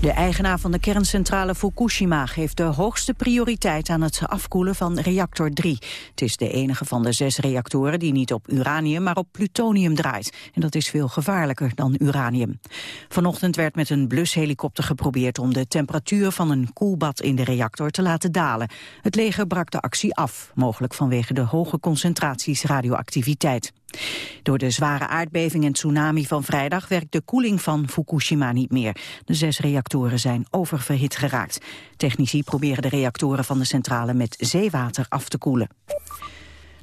De eigenaar van de kerncentrale Fukushima geeft de hoogste prioriteit aan het afkoelen van reactor 3. Het is de enige van de zes reactoren die niet op uranium, maar op plutonium draait. En dat is veel gevaarlijker dan uranium. Vanochtend werd met een blushelikopter geprobeerd om de temperatuur van een koelbad in de reactor te laten dalen. Het leger brak de actie af, mogelijk vanwege de hoge concentraties radioactiviteit. Door de zware aardbeving en tsunami van vrijdag werkt de koeling van Fukushima niet meer. De zes reactoren zijn oververhit geraakt. Technici proberen de reactoren van de centrale met zeewater af te koelen.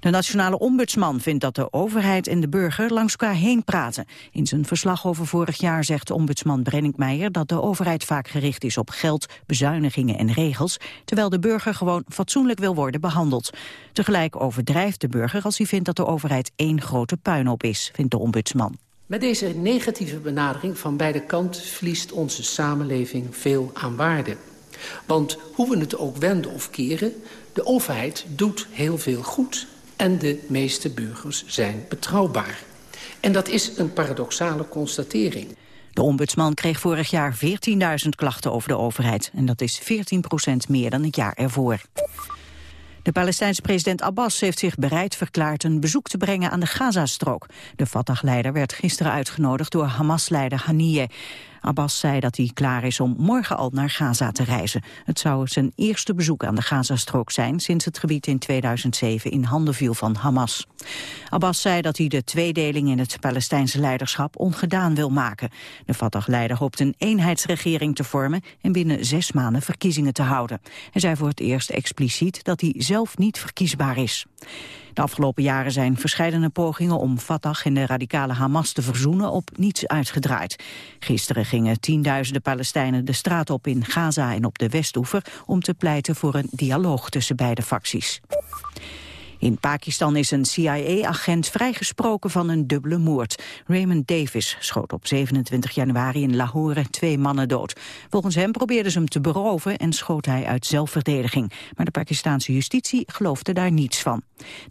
De nationale ombudsman vindt dat de overheid en de burger langs elkaar heen praten. In zijn verslag over vorig jaar zegt ombudsman Brenninkmeijer dat de overheid vaak gericht is op geld, bezuinigingen en regels, terwijl de burger gewoon fatsoenlijk wil worden behandeld. Tegelijk overdrijft de burger als hij vindt dat de overheid één grote puinhoop is, vindt de ombudsman. Met deze negatieve benadering van beide kanten verliest onze samenleving veel aan waarde. Want hoe we het ook wenden of keren, de overheid doet heel veel goed en de meeste burgers zijn betrouwbaar. En dat is een paradoxale constatering. De ombudsman kreeg vorig jaar 14.000 klachten over de overheid. En dat is 14% meer dan het jaar ervoor. De Palestijnse president Abbas heeft zich bereid verklaard een bezoek te brengen aan de Gazastrook. De Fatah-leider werd gisteren uitgenodigd door Hamas-leider Haniyeh. Abbas zei dat hij klaar is om morgen al naar Gaza te reizen. Het zou zijn eerste bezoek aan de Gazastrook zijn... sinds het gebied in 2007 in handen viel van Hamas. Abbas zei dat hij de tweedeling in het Palestijnse leiderschap ongedaan wil maken. De Fatah-leider hoopt een eenheidsregering te vormen... en binnen zes maanden verkiezingen te houden. Hij zei voor het eerst expliciet dat hij zelf niet verkiesbaar is. De afgelopen jaren zijn verschillende pogingen om Fatah en de radicale Hamas te verzoenen op niets uitgedraaid. Gisteren gingen tienduizenden Palestijnen de straat op in Gaza en op de Westoever om te pleiten voor een dialoog tussen beide facties. In Pakistan is een CIA-agent vrijgesproken van een dubbele moord. Raymond Davis schoot op 27 januari in Lahore twee mannen dood. Volgens hem probeerden ze hem te beroven en schoot hij uit zelfverdediging. Maar de Pakistanse justitie geloofde daar niets van.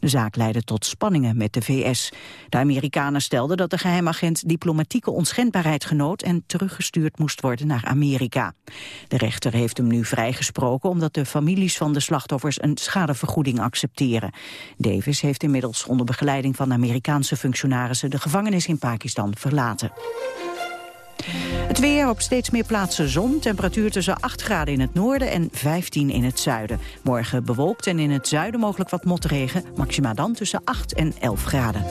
De zaak leidde tot spanningen met de VS. De Amerikanen stelden dat de geheimagent diplomatieke onschendbaarheid genoot en teruggestuurd moest worden naar Amerika. De rechter heeft hem nu vrijgesproken omdat de families van de slachtoffers een schadevergoeding accepteren. Davis heeft inmiddels onder begeleiding van Amerikaanse functionarissen de gevangenis in Pakistan verlaten. Het weer op steeds meer plaatsen zon. Temperatuur tussen 8 graden in het noorden en 15 in het zuiden. Morgen bewolkt en in het zuiden mogelijk wat motregen. Maxima dan tussen 8 en 11 graden.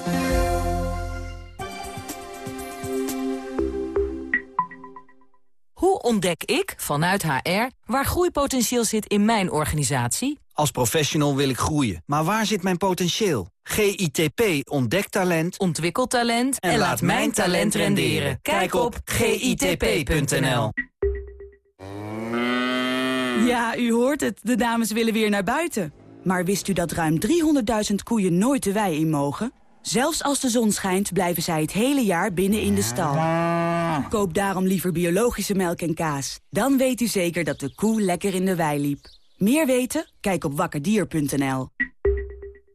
Hoe ontdek ik, vanuit HR, waar groeipotentieel zit in mijn organisatie? Als professional wil ik groeien, maar waar zit mijn potentieel? GITP ontdekt talent, ontwikkelt talent en, laat mijn talent renderen. Kijk op gitp.nl. Ja, u hoort het. De dames willen weer naar buiten. Maar wist u dat ruim 300.000 koeien nooit de wei in mogen? Zelfs als de zon schijnt, blijven zij het hele jaar binnen in de stal. Koop daarom liever biologische melk en kaas. Dan weet u zeker dat de koe lekker in de wei liep. Meer weten? Kijk op wakkerdier.nl.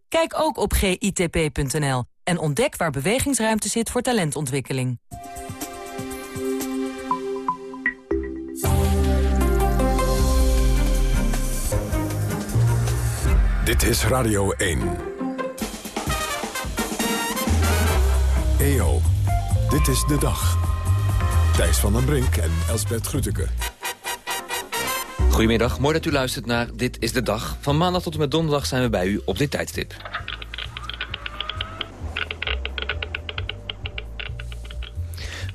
Kijk ook op gitp.nl en ontdek waar bewegingsruimte zit voor talentontwikkeling. Dit is Radio 1. EO, dit is de dag. Thijs van den Brink en Elsbert Grütke. Goedemiddag, mooi dat u luistert naar Dit is de Dag. Van maandag tot en met donderdag zijn we bij u op dit tijdstip.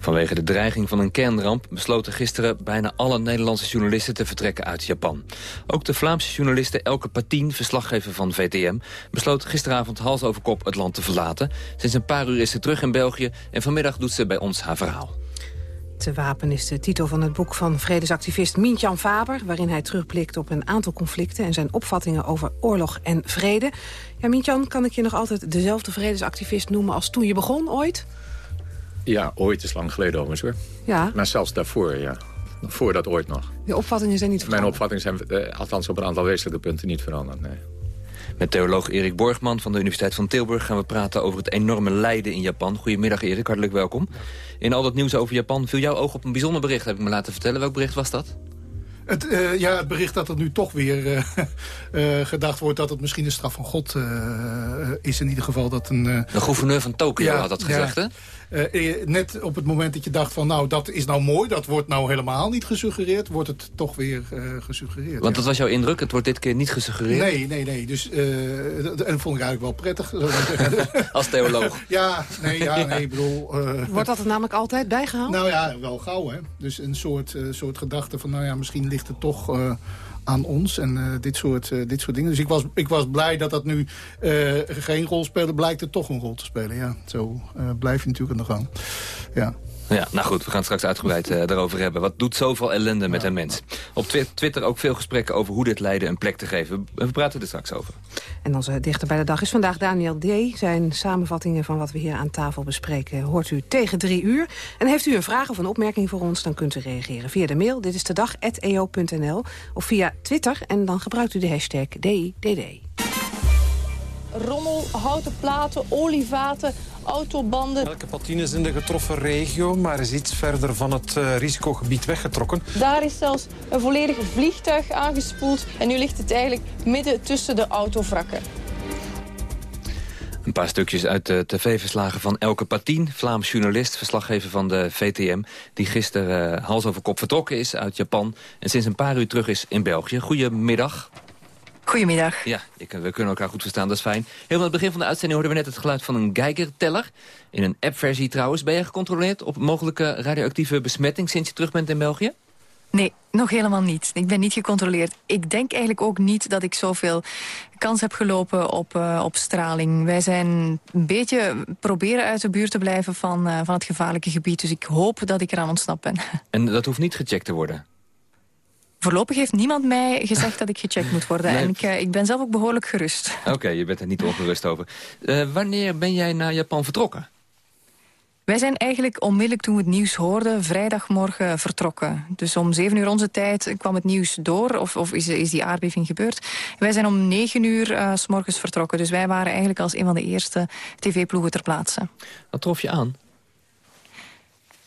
Vanwege de dreiging van een kernramp besloten gisteren bijna alle Nederlandse journalisten te vertrekken uit Japan. Ook de Vlaamse journaliste Elke Patien, verslaggever van VTM, besloot gisteravond hals over kop het land te verlaten. Sinds een paar uur is ze terug in België en vanmiddag doet ze bij ons haar verhaal. Te wapen is de titel van het boek van vredesactivist Mintjan Faber... waarin hij terugblikt op een aantal conflicten... en zijn opvattingen over oorlog en vrede. Ja, Mintjan, kan ik je nog altijd dezelfde vredesactivist noemen... als toen je begon, ooit? Ja, ooit is lang geleden overigens hoor. Ja. Maar zelfs daarvoor, ja. Voor dat ooit nog. De opvattingen zijn niet veranderd? Mijn opvattingen zijn, eh, althans op een aantal wezenlijke punten, niet veranderd, nee. Met theoloog Erik Borgman van de Universiteit van Tilburg gaan we praten over het enorme lijden in Japan. Goedemiddag Erik, hartelijk welkom. In al dat nieuws over Japan viel jouw oog op een bijzonder bericht, heb ik me laten vertellen. Welk bericht was dat? Het, uh, ja, het bericht dat er nu toch weer uh, uh, gedacht wordt dat het misschien een straf van God is. In ieder geval dat een... de gouverneur van Tokio ja, had dat gezegd, ja. hè? Uh, net op het moment dat je dacht van nou dat is nou mooi, dat wordt nou helemaal niet gesuggereerd, wordt het toch weer uh, gesuggereerd. Want dat was jouw indruk, het wordt dit keer niet gesuggereerd? Nee, nee, nee. Dus, uh, en dat vond ik eigenlijk wel prettig. Als theoloog? ja, nee, ja, nee, ik bedoel... wordt dat er namelijk altijd bijgehaald? Nou ja, wel gauw hè. Dus een soort, soort gedachte van nou ja, misschien ligt het toch aan ons en uh, dit, soort, uh, dit soort dingen. Dus ik was, ik was blij dat dat nu uh, geen rol speelde. Blijkt het toch een rol te spelen. Ja, zo blijf je natuurlijk aan de gang. Ja. Ja, nou goed, we gaan het straks uitgebreid uh, daarover hebben. Wat doet zoveel ellende met een mens? Op Twitter ook veel gesprekken over hoe dit lijden een plek te geven. We praten er straks over. En onze dichter bij de dag is vandaag Daniel D. Zijn samenvattingen van wat we hier aan tafel bespreken hoort u tegen drie uur. En heeft u een vraag of een opmerking voor ons, dan kunt u reageren via de mail. Dit is de dag@eo.nl of via Twitter en dan gebruikt u de hashtag DDD rommel, houten platen, olievaten, autobanden. Elke patine is in de getroffen regio, maar is iets verder van het uh, risicogebied weggetrokken. Daar is zelfs een volledig vliegtuig aangespoeld en nu ligt het eigenlijk midden tussen de autovrakken. Een paar stukjes uit de tv-verslagen van Elke Patien, Vlaams journalist, verslaggever van de VTM... die gisteren uh, hals over kop vertrokken is uit Japan... en sinds een paar uur terug is in België. Goedemiddag. Goedemiddag. Ja, ik, we kunnen elkaar goed verstaan, dat is fijn. Helemaal aan het begin van de uitzending hoorden we net het geluid van een Geiger-teller. In een appversie trouwens. Ben je gecontroleerd op mogelijke radioactieve besmetting sinds je terug bent in België? Nee, nog helemaal niet. Ik ben niet gecontroleerd. Ik denk eigenlijk ook niet dat ik zoveel kans heb gelopen op, uh, op straling. Wij zijn een beetje proberen uit de buurt te blijven van, uh, van het gevaarlijke gebied. Dus ik hoop dat ik eraan ontsnapt ben. En dat hoeft niet gecheckt te worden? Voorlopig heeft niemand mij gezegd dat ik gecheckt moet worden. En ik, uh, ik, ben zelf ook behoorlijk gerust. Oké, je bent er niet ongerust over. Uh, wanneer ben jij naar Japan vertrokken? Wij zijn eigenlijk onmiddellijk toen we het nieuws hoorden... vrijdagmorgen vertrokken. Dus om zeven uur onze tijd kwam het nieuws door... of, of is, is, die aardbeving gebeurd. Wij zijn om negen uur uh, s morgens vertrokken. Dus wij waren eigenlijk als een van de eerste tv-ploegen ter plaatse. Wat trof je aan?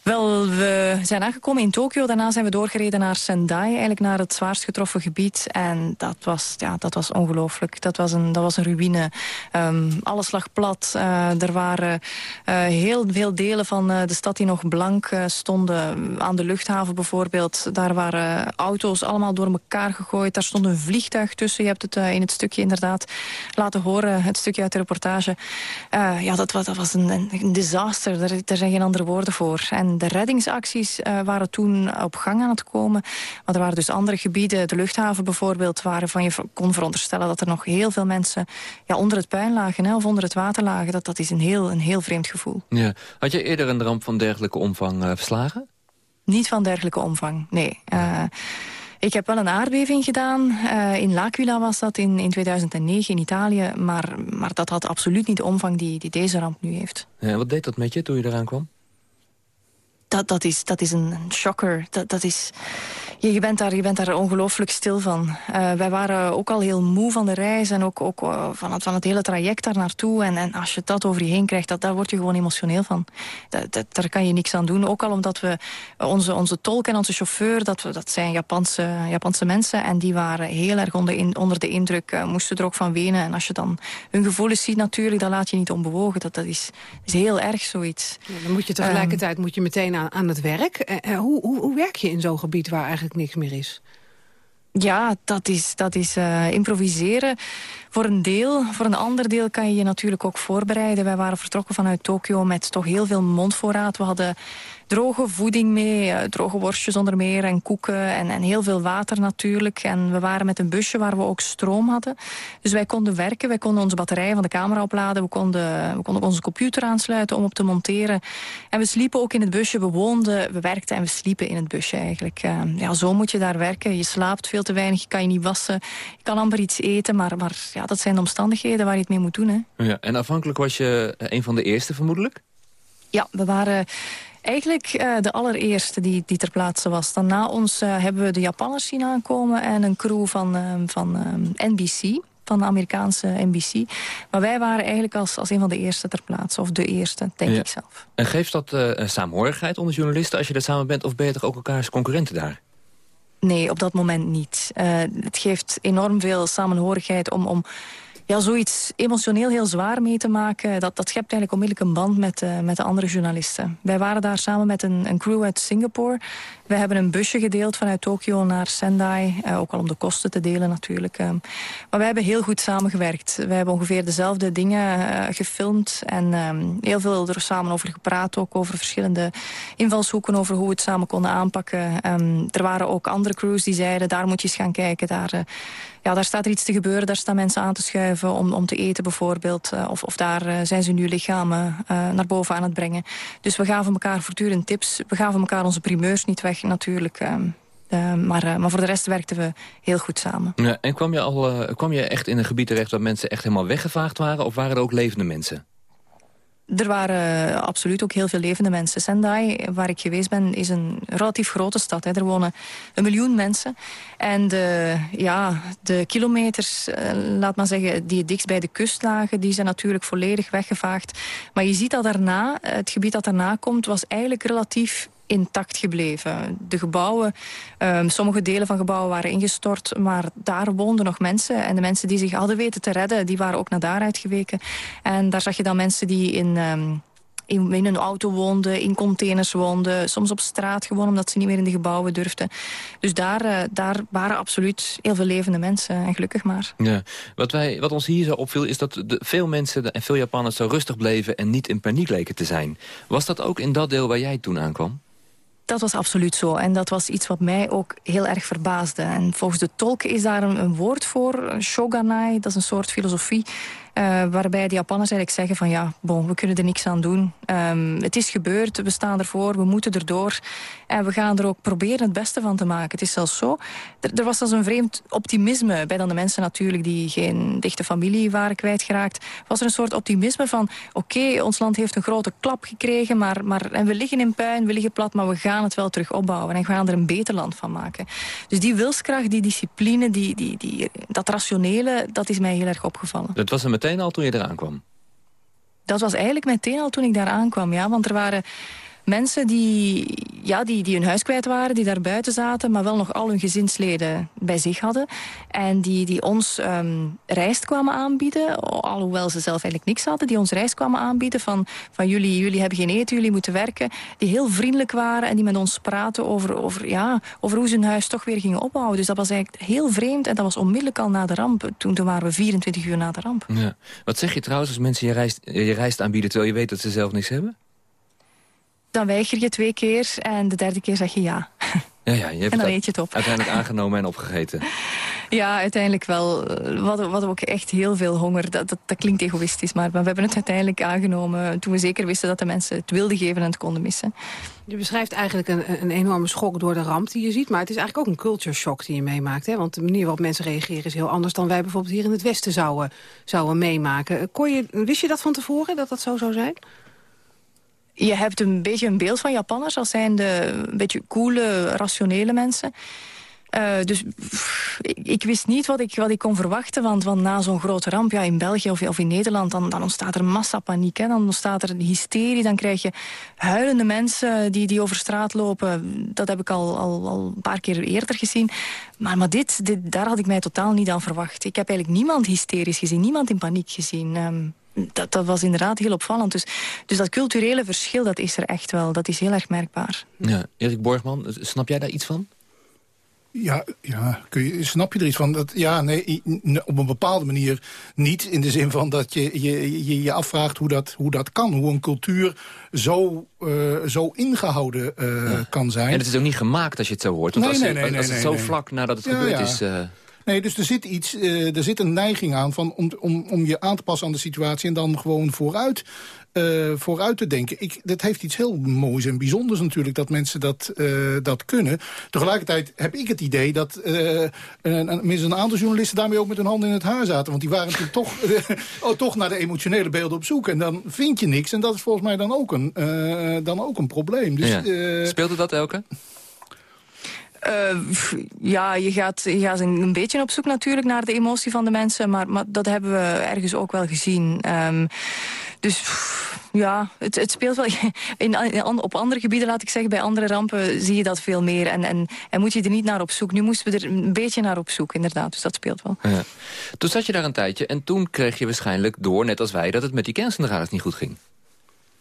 Wel, we zijn aangekomen in Tokio. Daarna zijn we doorgereden naar Sendai, eigenlijk naar het zwaarst getroffen gebied. En dat was, ja, dat was ongelooflijk. Dat was een, dat was een ruïne. Um, alles lag plat. Uh, er waren uh, heel veel delen van uh, de stad die nog blank stonden. Aan de luchthaven bijvoorbeeld. Daar waren auto's allemaal door elkaar gegooid. Daar stond een vliegtuig tussen. Je hebt het in het stukje inderdaad laten horen. Het stukje uit de reportage. ja, dat was, dat was een, een disaster. Daar, daar zijn geen andere woorden voor. En de reddingsacties uh, waren toen op gang aan het komen. Maar er waren dus andere gebieden, de luchthaven bijvoorbeeld... waarvan je kon veronderstellen dat er nog heel veel mensen ja, onder het puin lagen... Hè, of onder het water lagen. Dat, dat is een heel, een heel vreemd gevoel. Ja. Had je eerder een ramp van dergelijke omvang uh, verslagen? Niet van dergelijke omvang, nee. Uh, ik heb wel een aardbeving gedaan. Uh, in L'Aquila was dat in, in 2009 in Italië. Maar, maar dat had absoluut niet de omvang die, die deze ramp nu heeft. Ja, wat deed dat met je toen je eraan kwam? Dat, dat, is, dat is een, shocker. Dat, dat is, je, je, bent daar, je bent daar ongelooflijk stil van. Uh, wij waren ook al heel moe van de reis en ook, ook uh, van, het, van het hele traject daar naartoe. En, en als je dat over je heen krijgt, dat, daar word je gewoon emotioneel van. Dat, dat, daar kan je niks aan doen. Ook al omdat we onze, onze tolk en onze chauffeur, dat, we, dat zijn Japanse, Japanse mensen. En die waren heel erg onder, in, onder de indruk, uh, moesten er ook van wenen. En als je dan hun gevoelens ziet natuurlijk, dan laat je niet onbewogen. Dat, dat is, is heel erg zoiets. Ja, dan moet je tegelijkertijd um, moet je meteen aan, het werk. hoe, hoe, hoe werk je in zo'n gebied waar eigenlijk niks meer is. Ja, dat is, dat is uh, improviseren voor een deel. Voor een ander deel kan je je natuurlijk ook voorbereiden. Wij waren vertrokken vanuit Tokio met toch heel veel mondvoorraad. We hadden droge voeding mee, uh, droge worstjes onder meer en koeken en, en heel veel water natuurlijk. En we waren met een busje waar we ook stroom hadden. Dus wij konden werken, wij konden onze batterijen van de camera opladen. We konden, we konden onze computer aansluiten om op te monteren. En we sliepen ook in het busje, we woonden, we werkten en we sliepen in het busje eigenlijk. Uh, ja, zo moet je daar werken. Je slaapt veel te weinig, je kan je niet wassen. Je kan amper iets eten, maar, maar ja, dat zijn de omstandigheden waar je het mee moet doen. Hè. Ja, en afhankelijk was je een van de eerste vermoedelijk? Ja, we waren eigenlijk uh, de allereerste die, die ter plaatse was. Dan na ons uh, hebben we de Japanners zien aankomen... en een crew van, uh, van NBC. van de Amerikaanse NBC. Maar wij waren eigenlijk als, als een van de eerste ter plaatse. Of de eerste, denk ik zelf. En geeft dat uh, saamhorigheid onder journalisten als je er samen bent? Of ben je toch ook elkaars concurrenten daar? Nee, op dat moment niet. Het geeft enorm veel samenhorigheid om... om ja, zoiets emotioneel heel zwaar mee te maken... dat, dat schept eigenlijk onmiddellijk een band met, uh, met de andere journalisten. Wij waren daar samen met een, een crew uit Singapore. Wij hebben een busje gedeeld vanuit Tokio naar Sendai. Uh, ook al om de kosten te delen natuurlijk. Uh, maar wij hebben heel goed samengewerkt. Wij hebben ongeveer dezelfde dingen uh, gefilmd. En um, heel veel er samen over gepraat. Ook over verschillende invalshoeken. Over hoe we het samen konden aanpakken. Um, er waren ook andere crews die zeiden... daar moet je eens gaan kijken. Daar, ja, daar staat er iets te gebeuren. Daar staan mensen aan te schuiven om, om te eten bijvoorbeeld. of, of daar zijn ze nu lichamen naar boven aan het brengen. Dus we gaven elkaar voortdurend tips. We gaven elkaar onze primeurs niet weg natuurlijk. Uh, maar, uh, maar voor de rest werkten we heel goed samen. Ja, en kwam je, al, uh, kwam je echt in een gebied terecht... waar mensen echt helemaal weggevaagd waren? Of waren er ook levende mensen? Er waren absoluut ook heel veel levende mensen. Sendai, waar ik geweest ben, is een relatief grote stad. Hè. Er wonen een miljoen mensen. En de, ja, de kilometers, laat maar zeggen, die het dichtst bij de kust lagen... die zijn natuurlijk volledig weggevaagd. Maar je ziet dat daarna, het gebied dat daarna komt... was eigenlijk relatief intact gebleven. De gebouwen, um, sommige delen van gebouwen waren ingestort... maar daar woonden nog mensen. En de mensen die zich hadden weten te redden... die waren ook naar daaruit geweken. En daar zag je dan mensen die in... Um, in, een auto woonden, in containers woonden... soms op straat gewoon omdat ze niet meer in de gebouwen durfden. Dus daar, uh, daar waren absoluut heel veel levende mensen. En gelukkig maar. Ja. Wat, wij, wat ons hier zo opviel is dat de, veel mensen en veel Japanners zo rustig bleven... en niet in paniek leken te zijn. Was dat ook in dat deel waar jij toen aankwam? Dat was absoluut zo. En dat was iets wat mij ook heel erg verbaasde. En volgens de tolken is daar een, woord voor, shoganai. Dat is een soort filosofie uh, waarbij de Japanners eigenlijk zeggen van ja, bon, we kunnen er niks aan doen. Um, het is gebeurd, we staan ervoor, we moeten erdoor. En we gaan er ook proberen het beste van te maken. Het is zelfs zo, er, was zelfs een vreemd optimisme bij dan de mensen natuurlijk die geen dichte familie waren kwijtgeraakt. Was er een soort optimisme van oké, ons land heeft een grote klap gekregen, maar, maar, en we liggen in puin, we liggen plat, maar we gaan het wel terug opbouwen. En we gaan er een beter land van maken. Dus die wilskracht, die discipline, die, die, die, dat rationele, dat is mij heel erg opgevallen. Dat was een meteen al toen je eraan kwam? Dat was eigenlijk meteen al toen ik daar aankwam, ja. Want er waren mensen die, ja, die, die hun huis kwijt waren, die daar buiten zaten... maar wel nog al hun gezinsleden bij zich hadden. En die, die ons um, rijst kwamen aanbieden, alhoewel ze zelf eigenlijk niks hadden... die ons rijst kwamen aanbieden van, van jullie, jullie hebben geen eten, jullie moeten werken. Die heel vriendelijk waren en die met ons praten over, over, ja, over hoe ze hun huis toch weer gingen opbouwen. Dus dat was eigenlijk heel vreemd en dat was onmiddellijk al na de ramp. Toen, toen waren we 24 uur na de ramp. Ja. Wat zeg je trouwens als mensen je rijst, je rijst aanbieden... terwijl je weet dat ze zelf niks hebben? Dan weiger je twee keer en de derde keer zeg je ja. Ja, ja, je hebt en dan eet je het op. Uiteindelijk aangenomen en opgegeten. Ja, uiteindelijk wel. We hadden, we hadden ook echt heel veel honger. Dat, dat, dat, klinkt egoïstisch, maar, maar we hebben het uiteindelijk aangenomen... toen we zeker wisten dat de mensen het wilden geven en het konden missen. Je beschrijft eigenlijk een, een enorme schok door de ramp die je ziet... maar het is eigenlijk ook een culture shock die je meemaakt. Hè? Want de manier waarop mensen reageren is heel anders... dan wij bijvoorbeeld hier in het Westen zouden, zouden meemaken. Kon je, wist je dat van tevoren, dat dat zo zou zijn? Je hebt een beetje een beeld van Japanners als zijn de een beetje coole, rationele mensen. Uh, dus ik, wist niet wat ik, wat ik kon verwachten, want, want na zo'n grote ramp ja, in België of, of in Nederland, dan, dan ontstaat er massapaniek. Dan ontstaat er hysterie, dan krijg je huilende mensen die, die over straat lopen. Dat heb ik al, al, al een paar keer eerder gezien. Maar, maar dit, dit, daar had ik mij totaal niet aan verwacht. Ik heb eigenlijk niemand hysterisch gezien, niemand in paniek gezien. Um, dat, dat was inderdaad heel opvallend. Dus, dus dat culturele verschil, dat is er echt wel. Dat is heel erg merkbaar. Ja, Erik Borgman, snap jij daar iets van? Ja, ja kun je, snap je er iets van? Dat, ja, nee, op een bepaalde manier niet. In de zin van dat je je, je, je afvraagt hoe dat, hoe dat kan. Hoe een cultuur zo, uh, zo ingehouden uh, ja. kan zijn. En het is ook niet gemaakt als je het zo hoort. Want nee, als, nee, nee, als het zo vlak nadat het ja, gebeurd ja. is... Uh... Nee, dus er zit iets, uh, er zit een neiging aan van om, om, om je aan te passen aan de situatie en dan gewoon vooruit, uh, vooruit te denken. Ik, dat heeft iets heel moois en bijzonders natuurlijk dat mensen dat, uh, dat kunnen. Tegelijkertijd heb ik het idee dat een, een, een aantal journalisten daarmee ook met hun handen in het haar zaten. Want die waren toch, oh, toch naar de emotionele beelden op zoek. En dan vind je niks. En dat is volgens mij dan ook een, dan ook een probleem. Dus, ja. Speelde dat elke? Uh, ja, je gaat, je gaat een, beetje op zoek natuurlijk naar de emotie van de mensen. Maar, maar dat hebben we ergens ook wel gezien. Um, dus ja, het, speelt wel. In, op andere gebieden, laat ik zeggen, bij andere rampen zie je dat veel meer. En, en, en moet je er niet naar op zoek. Nu moesten we er een beetje naar op zoek, inderdaad. Dus dat speelt wel. Ja. Toen zat je daar een tijdje en toen kreeg je waarschijnlijk door, net als wij... dat het met die kerncentrales niet goed ging.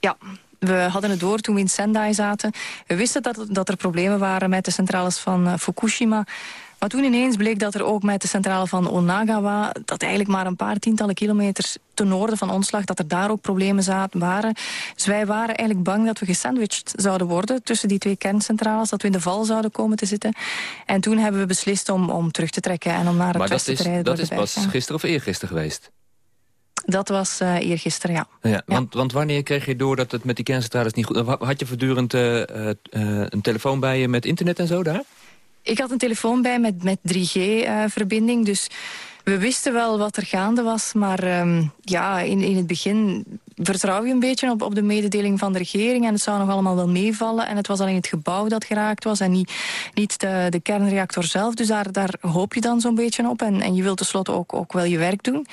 Ja, we hadden het door toen we in Sendai zaten. We wisten dat, dat er problemen waren met de centrales van uh, Fukushima. Maar toen ineens bleek dat er ook met de centrale van Onagawa... dat eigenlijk maar een paar tientallen kilometers ten noorden van ons lag... dat er daar ook problemen zaten, waren. Dus wij waren eigenlijk bang dat we gesandwiched zouden worden... tussen die twee kerncentrales, dat we in de val zouden komen te zitten. En toen hebben we beslist om, om terug te trekken en om naar het maar westen te rijden. Maar dat is pas gisteren of eergisteren geweest? Dat was uh, eergisteren, ja. ja, want, want wanneer kreeg je door dat het met die kerncentrales niet goed... Had je voortdurend uh, uh, een telefoon bij je met internet en zo daar? Ik had een telefoon bij met, met 3G-verbinding, dus we wisten wel wat er gaande was. Maar um, ja, in, in het begin vertrouw je een beetje op, op de mededeling van de regering. En het zou nog allemaal wel meevallen. En het was alleen het gebouw dat geraakt was en niet, niet de, de kernreactor zelf. Dus daar, daar hoop je dan zo'n beetje op. En, en je wilt tenslotte ook, ook wel je werk doen.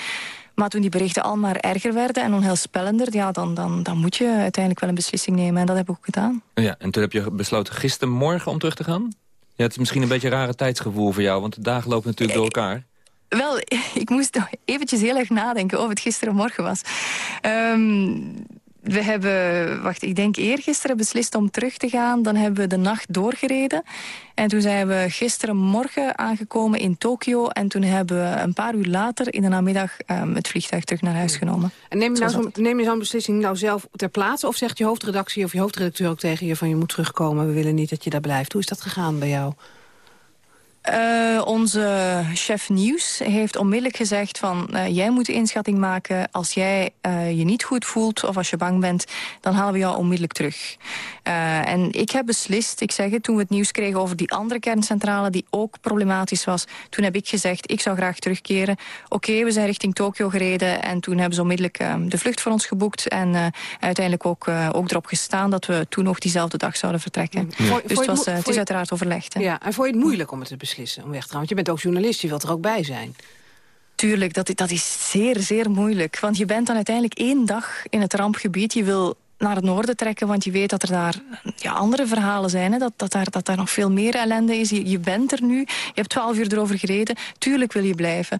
Maar toen die berichten al maar erger werden en onheilspellender... Ja, dan, dan, dan moet je uiteindelijk wel een beslissing nemen. En dat heb ik ook gedaan. Ja, en toen heb je besloten gistermorgen om terug te gaan? Ja, het is misschien een beetje een rare tijdsgevoel voor jou... want de dagen lopen natuurlijk door elkaar. Wel, ik moest eventjes heel erg nadenken of het gisterenmorgen was. Um, we hebben, wacht, ik denk eergisteren beslist om terug te gaan. Dan hebben we de nacht doorgereden. En toen zijn we gisterenmorgen aangekomen in Tokio. En toen hebben we een paar uur later in de namiddag um, het vliegtuig terug naar huis genomen. En neem je, nou zo, neem je zo'n beslissing nou zelf ter plaatse? Of zegt je hoofdredactie of je hoofdredacteur ook tegen je van je moet terugkomen. We willen niet dat je daar blijft. Hoe is dat gegaan bij jou? Uh, onze chef nieuws heeft onmiddellijk gezegd van... Uh, jij moet de inschatting maken als jij uh, je niet goed voelt... of als je bang bent, dan halen we jou onmiddellijk terug. en ik heb beslist, ik zeg het, toen we het nieuws kregen... over die andere kerncentrale die ook problematisch was... toen heb ik gezegd, ik zou graag terugkeren. Oké, okay, we zijn richting Tokio gereden... en toen hebben ze onmiddellijk de vlucht voor ons geboekt... en uiteindelijk ook, ook erop gestaan dat we toen nog diezelfde dag zouden vertrekken. Ja. Dus het, was, het is uiteraard overlegd. Ja, en vond je het moeilijk om het te beslissen? beslissen om weg te gaan? Je bent ook journalist, je wilt er ook bij zijn. Tuurlijk, dat, dat is zeer, zeer moeilijk. Want je bent dan uiteindelijk één dag in het rampgebied. Je wil naar het noorden trekken, want je weet dat er daar ja, andere verhalen zijn. Hè? Dat, dat, daar, dat daar nog veel meer ellende is. Je, bent er nu, je hebt twaalf uur erover gereden. Tuurlijk wil je blijven.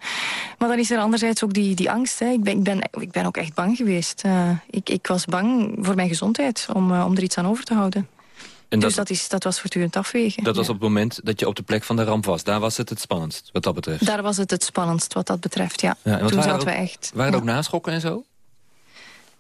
Maar dan is er anderzijds ook die, die angst. Hè? Ik, ben, ik, ben, ook echt bang geweest. Uh, ik, ik was bang voor mijn gezondheid, om, uh, om er iets aan over te houden. En dus dat, is, dat was voortdurend afwegen. Dat was op het moment dat je op de plek van de ramp was. Daar was het het spannendst, wat dat betreft. Daar was het het spannendst, wat dat betreft, ja. ja Toen zaten we echt... Waren er ook naschokken en zo?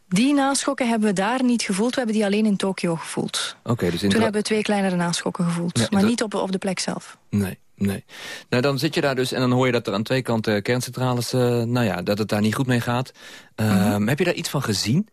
Die naschokken hebben we daar niet gevoeld. We hebben die alleen in Tokio gevoeld. Oké, dus in Toen hebben we twee kleinere naschokken gevoeld. Maar niet op, op de plek zelf. Nee, nee. Nou, dan zit je daar dus en dan hoor je dat er aan twee kanten kerncentrales... Uh, nou ja, dat het daar niet goed mee gaat. Uh, mm -hmm. Heb je daar iets van gezien?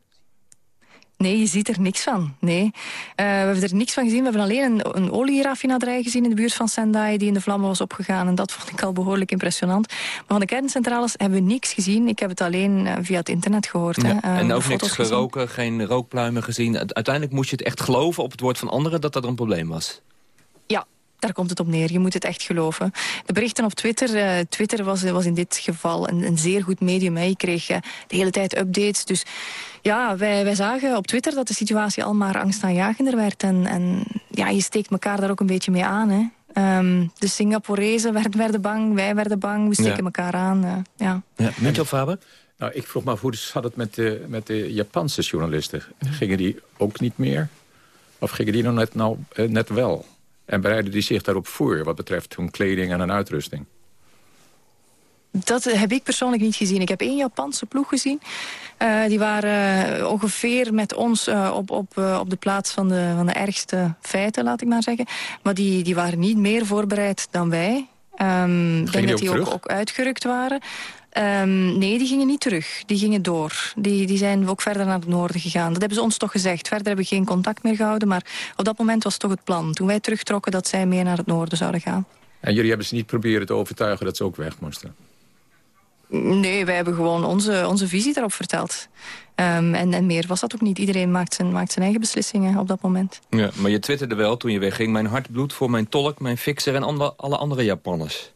Nee, je ziet er niks van. Nee. Uh, we hebben er niks van gezien. We hebben alleen een, een olieraffinaderij gezien in de buurt van Sendai... die in de vlammen was opgegaan. En dat vond ik al behoorlijk impressionant. Maar van de kerncentrales hebben we niks gezien. Ik heb het alleen uh, via het internet gehoord. Ja, hè. Uh, en ook niks geroken, gezien. geen rookpluimen gezien. Uiteindelijk moest je het echt geloven op het woord van anderen... dat dat er een probleem was. Ja, daar komt het op neer. Je moet het echt geloven. De berichten op Twitter, uh, Twitter was, was in dit geval een, een zeer goed medium. Hè. Je kreeg uh, de hele tijd updates. Dus ja, wij, wij zagen op Twitter dat de situatie al maar angstaanjagender werd. En, en ja, je steekt elkaar daar ook een beetje mee aan. Hè. Um, de Singaporezen werden, werden bang, wij werden bang. We steken ja. elkaar aan. Uh, ja. Ja, met je Faber? Nou, ik vroeg me af, hoe zat het met de, met de Japanse journalisten? Gingen die ook niet meer? Of gingen die nog net, nou, net wel? En bereiden die zich daarop voor wat betreft hun kleding en hun uitrusting? Dat heb ik persoonlijk niet gezien. Ik heb één Japanse ploeg gezien. Uh, die waren uh, ongeveer met ons uh, op, op, op de plaats van de, van de ergste feiten, laat ik maar zeggen. Maar die, die waren niet meer voorbereid dan wij. Um, ik denk dat die ook, ook uitgerukt waren. Um, nee, die gingen niet terug. Die gingen door. Die, die zijn ook verder naar het noorden gegaan. Dat hebben ze ons toch gezegd. Verder hebben we geen contact meer gehouden. Maar op dat moment was het toch het plan. Toen wij terugtrokken dat zij meer naar het noorden zouden gaan. En jullie hebben ze niet proberen te overtuigen dat ze ook weg moesten? Nee, wij hebben gewoon onze, onze visie daarop verteld. Ehm, en, en meer was dat ook niet. Iedereen maakt zijn, maakt zijn eigen beslissingen op dat moment. Ja, maar je twitterde wel toen je wegging... mijn hart bloedt voor mijn tolk, mijn fixer en alle andere Japanners.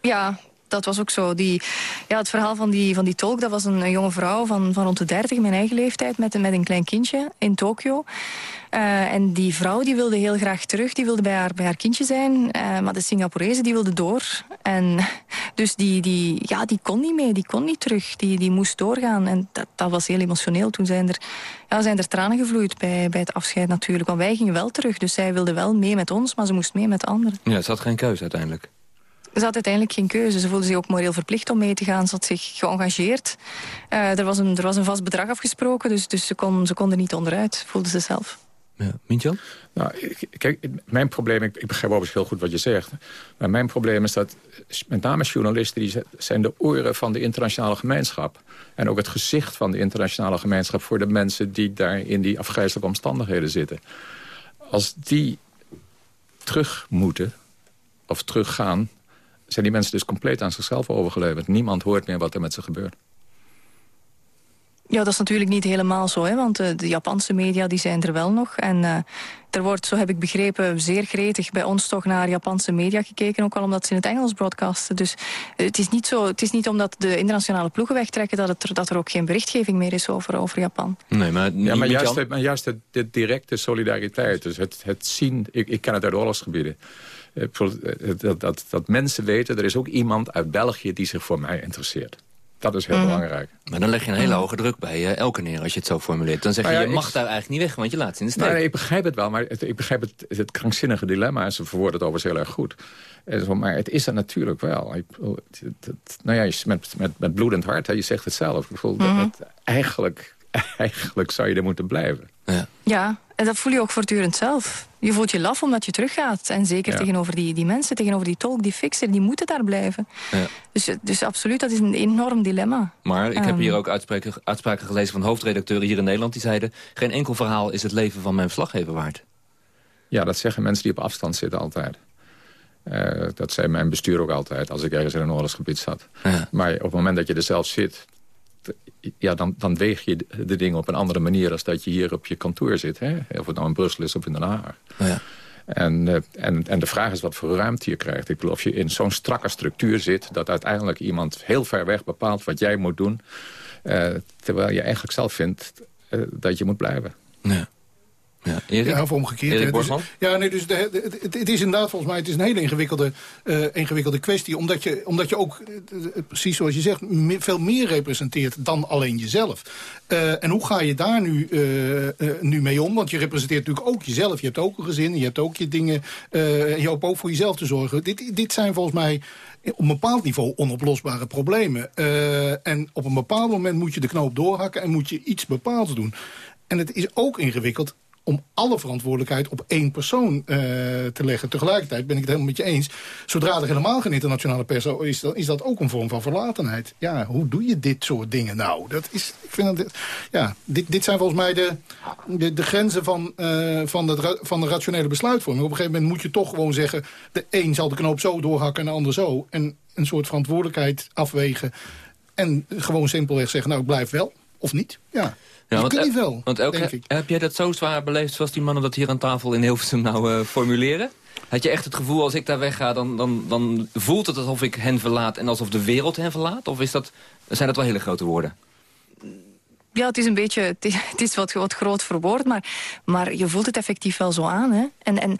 Ja, dat was ook zo. Die, ja, het verhaal van die, van die tolk, dat was een, jonge vrouw van, van rond de 30, mijn eigen leeftijd, met, met een klein kindje in Tokio. Uh, en die vrouw die wilde heel graag terug, die wilde bij haar, bij haar kindje zijn. Uh, maar de Singaporese die wilde door. En dus die, die, ja, die kon niet mee, die kon niet terug. Die, die moest doorgaan. En dat, dat was heel emotioneel. Toen zijn er, ja, zijn er tranen gevloeid bij, bij het afscheid natuurlijk. Want wij gingen wel terug, dus zij wilde wel mee met ons, maar ze moest mee met anderen. Ja, ze had geen keuze uiteindelijk. Ze had uiteindelijk geen keuze. Ze voelde zich ook moreel verplicht om mee te gaan. Ze had zich geëngageerd. Uh, er, was een, er was een vast bedrag afgesproken, dus, dus ze, kon, ze kon er niet onderuit, voelde ze zelf. Ja. Mintjan? Nou, kijk, mijn probleem, ik, ik begrijp overigens heel goed wat je zegt. Maar mijn probleem is dat met name journalisten... die zijn de oren van de internationale gemeenschap. En ook het gezicht van de internationale gemeenschap... voor de mensen die daar in die afgrijzelijke omstandigheden zitten. Als die terug moeten, of teruggaan zijn die mensen dus compleet aan zichzelf overgeleverd. Niemand hoort meer wat er met ze gebeurt. Ja, dat is natuurlijk niet helemaal zo, hè, want uh, de Japanse media die zijn er wel nog. En uh, er wordt, zo heb ik begrepen, zeer gretig bij ons toch naar Japanse media gekeken. Ook al omdat ze in het Engels broadcasten. Dus uh, het, is niet zo, het is niet omdat de internationale ploegen wegtrekken... dat, het, dat er ook geen berichtgeving meer is over, over Japan. Nee, maar, ja, maar, juist, maar juist de, de, directe solidariteit. Dus het, het zien, ik, ik ken het uit oorlogsgebieden. Dat, dat, dat mensen weten, er is ook iemand uit België die zich voor mij interesseert. Dat is heel mhm. belangrijk. Maar dan leg je een hele hoge druk bij uh, elke neer als je het zo formuleert. Dan zeg je, nou je mag daar eigenlijk niet weg, want je laat ze in de steek. Nee, ik begrijp het wel, maar het, ik begrijp het, het krankzinnige dilemma. En ze verwoorden het overigens heel erg goed. Maar het is er natuurlijk wel. nou ja, met, met, met bloedend hart, hè, je zegt het zelf. Ik voel, mm dat, eigenlijk, eigenlijk zou je er moeten blijven. Ja. ja, en dat voel je ook voortdurend zelf. Je voelt je laf omdat je teruggaat. En zeker tegenover die, die mensen, tegenover die tolk, die fixer, die moeten daar blijven. Ja. Dus, dus absoluut, dat is een enorm dilemma. Maar ik heb ehm. hier ook uitspraken, uitspraken gelezen van hoofdredacteuren hier in Nederland... die zeiden, geen enkel verhaal is het leven van mijn verslaggever waard. Ja, dat zeggen mensen die op afstand zitten altijd. Uh, dat zei mijn bestuur ook altijd, als ik ergens in een oorlogsgebied zat. Ja. Maar op het moment dat je er zelf zit ja, dan, dan weeg je de dingen op een andere manier... als dat je hier op je kantoor zit. Hè? Of het nou in Brussel is of in Den Haag. Oh ja. En, uh, en, en de vraag is wat voor ruimte je krijgt. Ik bedoel, of je in zo'n strakke structuur zit... dat uiteindelijk iemand heel ver weg bepaalt wat jij moet doen... Uh, terwijl je eigenlijk zelf vindt uh, dat je moet blijven. Ja. Ja, ja, of omgekeerd. Dus, ja, nee, dus de, het, is inderdaad volgens mij het is een hele ingewikkelde, uh, ingewikkelde kwestie. Omdat je, omdat je ook, uh, precies zoals je zegt, veel meer representeert dan alleen jezelf. Uh, en hoe ga je daar nu, nu mee om? Want je representeert natuurlijk ook jezelf. Je hebt ook een gezin, je hebt ook je dingen. je hoopt ook voor jezelf te zorgen. Dit, dit zijn volgens mij op een bepaald niveau onoplosbare problemen. en op een bepaald moment moet je de knoop doorhakken... en moet je iets bepaalds doen. En het is ook ingewikkeld om alle verantwoordelijkheid op één persoon uh, te leggen. Tegelijkertijd ben ik het helemaal met je eens. Zodra er helemaal geen internationale pers is, dan is dat ook een vorm van verlatenheid. Ja, hoe doe je dit soort dingen nou? Dat is, ik vind dat, ja, dit, dit zijn volgens mij de, de, grenzen van, uh, van, de, van de rationele besluitvorming. Op een gegeven moment moet je toch gewoon zeggen... de een zal de knoop zo doorhakken en de ander zo. En een soort verantwoordelijkheid afwegen. En gewoon simpelweg zeggen, nou, ik blijf wel. Of niet, ja. Ja, want, niet wel, want elke, Heb jij dat zo zwaar beleefd zoals die mannen dat hier aan tafel in Hilversum nou uh, formuleren? Had je echt het gevoel, als ik daar wegga, dan, dan, dan voelt het alsof ik hen verlaat... en alsof de wereld hen verlaat? Of is dat, zijn dat wel hele grote woorden? ja, het is een beetje, het is, wat, wat groot verwoord, maar, maar je voelt het effectief wel zo aan. Hè? En, en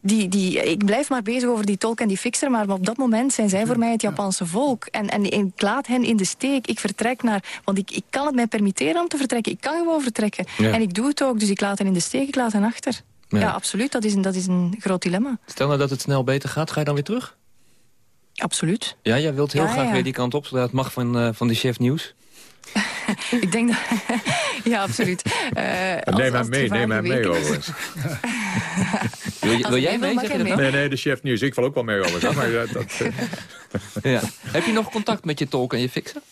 die, die, ik blijf maar bezig over die tolk en die fixer, maar op dat moment zijn zij voor mij het Japanse volk. En, en ik laat hen in de steek. Ik vertrek naar... Want ik, ik kan het mij permitteren om te vertrekken. Ik kan gewoon vertrekken. En ik doe het ook, dus ik laat hen in de steek, ik laat hen achter. Ja, absoluut. Dat is, een, dat is een groot dilemma. Stel nou dat het snel beter gaat, ga je dan weer terug? Absoluut. Ja, jij wilt heel graag weer die kant op, zodat het mag van, uh, van de chef nieuws. ik denk dat... ja, absoluut. Uh, neem hem mee, neem hem mee, overigens. wil, wil jij mee, zeg je Nee, nee, de chef nieuws. Ik val ook wel mee, overigens. maar dat, dat uh... ja. Heb je nog contact met je tolk en je fixer?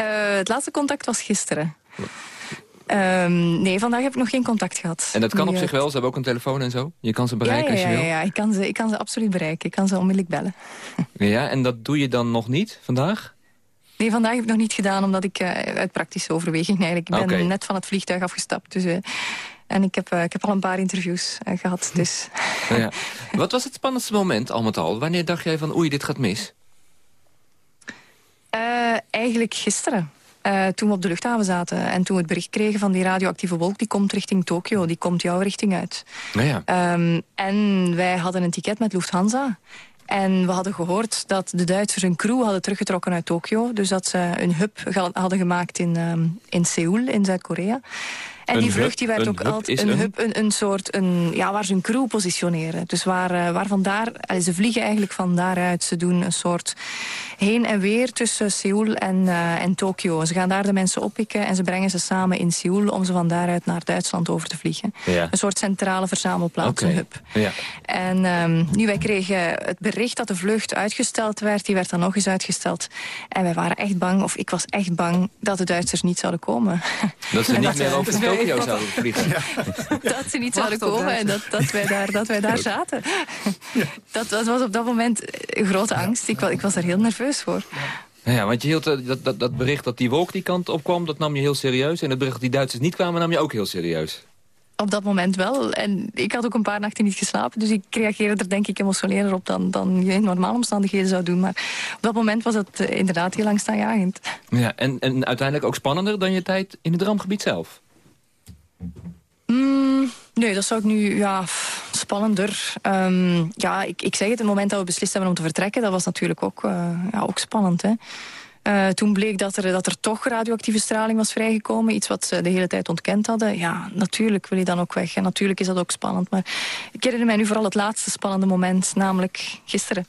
Uh, het laatste contact was gisteren. Um, nee, vandaag heb ik nog geen contact gehad. En dat kan op zich wel? Ze hebben ook een telefoon en zo? Je kan ze bereiken ja, als je wil? Ja, ja ik, kan ze, ik kan ze absoluut bereiken. Ik kan ze onmiddellijk bellen. Ja, en dat doe je dan nog niet vandaag? Nee, vandaag heb ik nog niet gedaan, omdat ik uh, uit praktische overweging eigenlijk... Ik ben net van het vliegtuig afgestapt, dus... eh, en ik heb, eh, ik heb al een paar interviews eh, gehad, dus... Ja. Wat was het spannendste moment, al met al? Wanneer dacht jij van, oei, dit gaat mis? Eigenlijk gisteren. Toen we op de luchthaven zaten en toen we het bericht kregen van die radioactieve wolk... die komt richting Tokio, die komt jouw richting uit. Nou ja. Ehm, en wij hadden een ticket met Lufthansa. En we hadden gehoord dat de Duitsers een crew hadden teruggetrokken uit Tokio. Dus dat ze een hub hadden gemaakt in, ehm, in Seoul, in Zuid-Korea. En Een die vlucht die werd ook altijd een een? hub, een, een soort, een, ja, waar ze een crew positioneren. Dus waar, eh, waar vandaar, ze vliegen eigenlijk van daaruit. Ze doen een soort heen en weer tussen Seoul en, eh, en Tokio. Ze gaan daar de mensen oppikken en ze brengen ze samen in Seoul... om ze van daaruit naar Duitsland over te vliegen. Ja. Een soort centrale verzamelplaats, Oké. een hub. Ja. En ehm, nu, wij kregen het bericht dat de vlucht uitgesteld werd. Die werd dan nog eens uitgesteld. En wij waren echt bang, of ik was echt bang... dat de Duitsers niet zouden komen. Dat ze niet meer over Tokio zouden vliegen. dat ze niet zouden komen en dat, dat, wij daar, dat wij daar zaten. Dat, dat was op dat moment een grote angst. Ik, ik was er heel nerveus voor. Nou ja, want je hield eh, dat, dat, dat bericht dat die wolk die kant op kwam, dat nam je heel serieus. En het bericht dat die Duitsers niet kwamen, nam je ook heel serieus. Op dat moment wel. En ik had ook een paar nachten niet geslapen. Dus ik reageerde er denk ik emotioneler op dan, dan je in normale omstandigheden zou doen. Maar op dat moment was het eh, inderdaad heel angstaanjagend. Ja, en, en uiteindelijk ook spannender dan je tijd in het rampgebied zelf. Mm, nee, dat zou ik nu ja, spannender. Ehm, ja, ik, ik zeg het, het moment dat we beslist hebben om te vertrekken, dat was natuurlijk ook, eh, ja, ook spannend. Hè? Eh, toen bleek dat er, dat er toch radioactieve straling was vrijgekomen. Iets wat ze de hele tijd ontkend hadden. Ja, natuurlijk wil je dan ook weg. En natuurlijk is dat ook spannend. Maar ik herinner mij nu vooral het laatste spannende moment. Namelijk gisteren.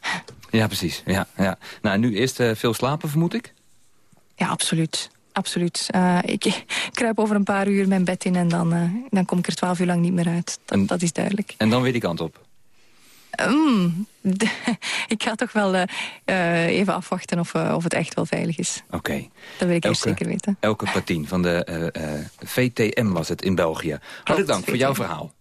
Ja, precies. Ja, ja. Nou, nu eerst eh, veel slapen, vermoed ik. Ja, absoluut. Absoluut. Eh, ik, kruip over een paar uur mijn bed in en dan, eh, dan kom ik er twaalf uur lang niet meer uit. Dat, dat is duidelijk. En dan weer die kant op. Mm, ik ga toch wel eh, even afwachten of, of het echt wel veilig is. Oké. Dat wil ik eerst Elke- zeker weten. Elke Patien van de VTM was het in België. Hartelijk dank voor jouw verhaal.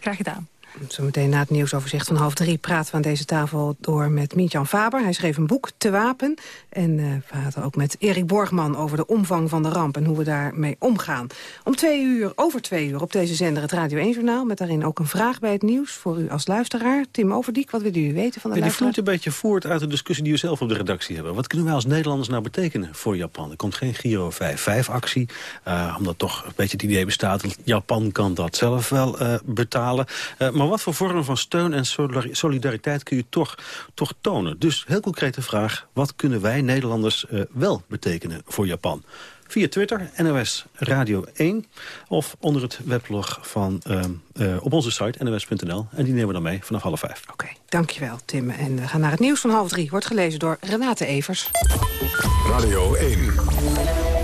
Graag gedaan. Zometeen na het nieuwsoverzicht van half drie praten we aan deze tafel door met Mietjan Faber. Hij schreef een boek, Te Wapen. En eh, we praten ook met Erik Borgman over de omvang van de ramp en hoe we daarmee omgaan. Om twee uur, over twee uur op deze zender het Radio 1 Journaal. Met daarin ook een vraag bij het nieuws voor u als luisteraar. Tim Overdiek, wat willen u weten van de Ja, die vloeit een beetje voort uit de discussie die we zelf op de redactie hebben. Wat kunnen wij als Nederlanders nou betekenen voor Japan? Er komt geen Giro 5-5-actie, eh, omdat toch een beetje het idee bestaat... dat Japan kan dat zelf wel eh, betalen. Eh, maar wat voor vorm van steun en solidari- solidariteit kun je toch, toch tonen? Dus heel concrete vraag, wat kunnen wij Nederlanders eh, wel betekenen voor Japan? Via Twitter, NOS Radio 1. Of onder het weblog van, ehm, eh, op onze site, nos.nl. En die nemen we dan mee vanaf half vijf. Oké, dankjewel Tim. En we gaan naar het nieuws van half drie. Wordt gelezen door Renate Evers. Radio 1,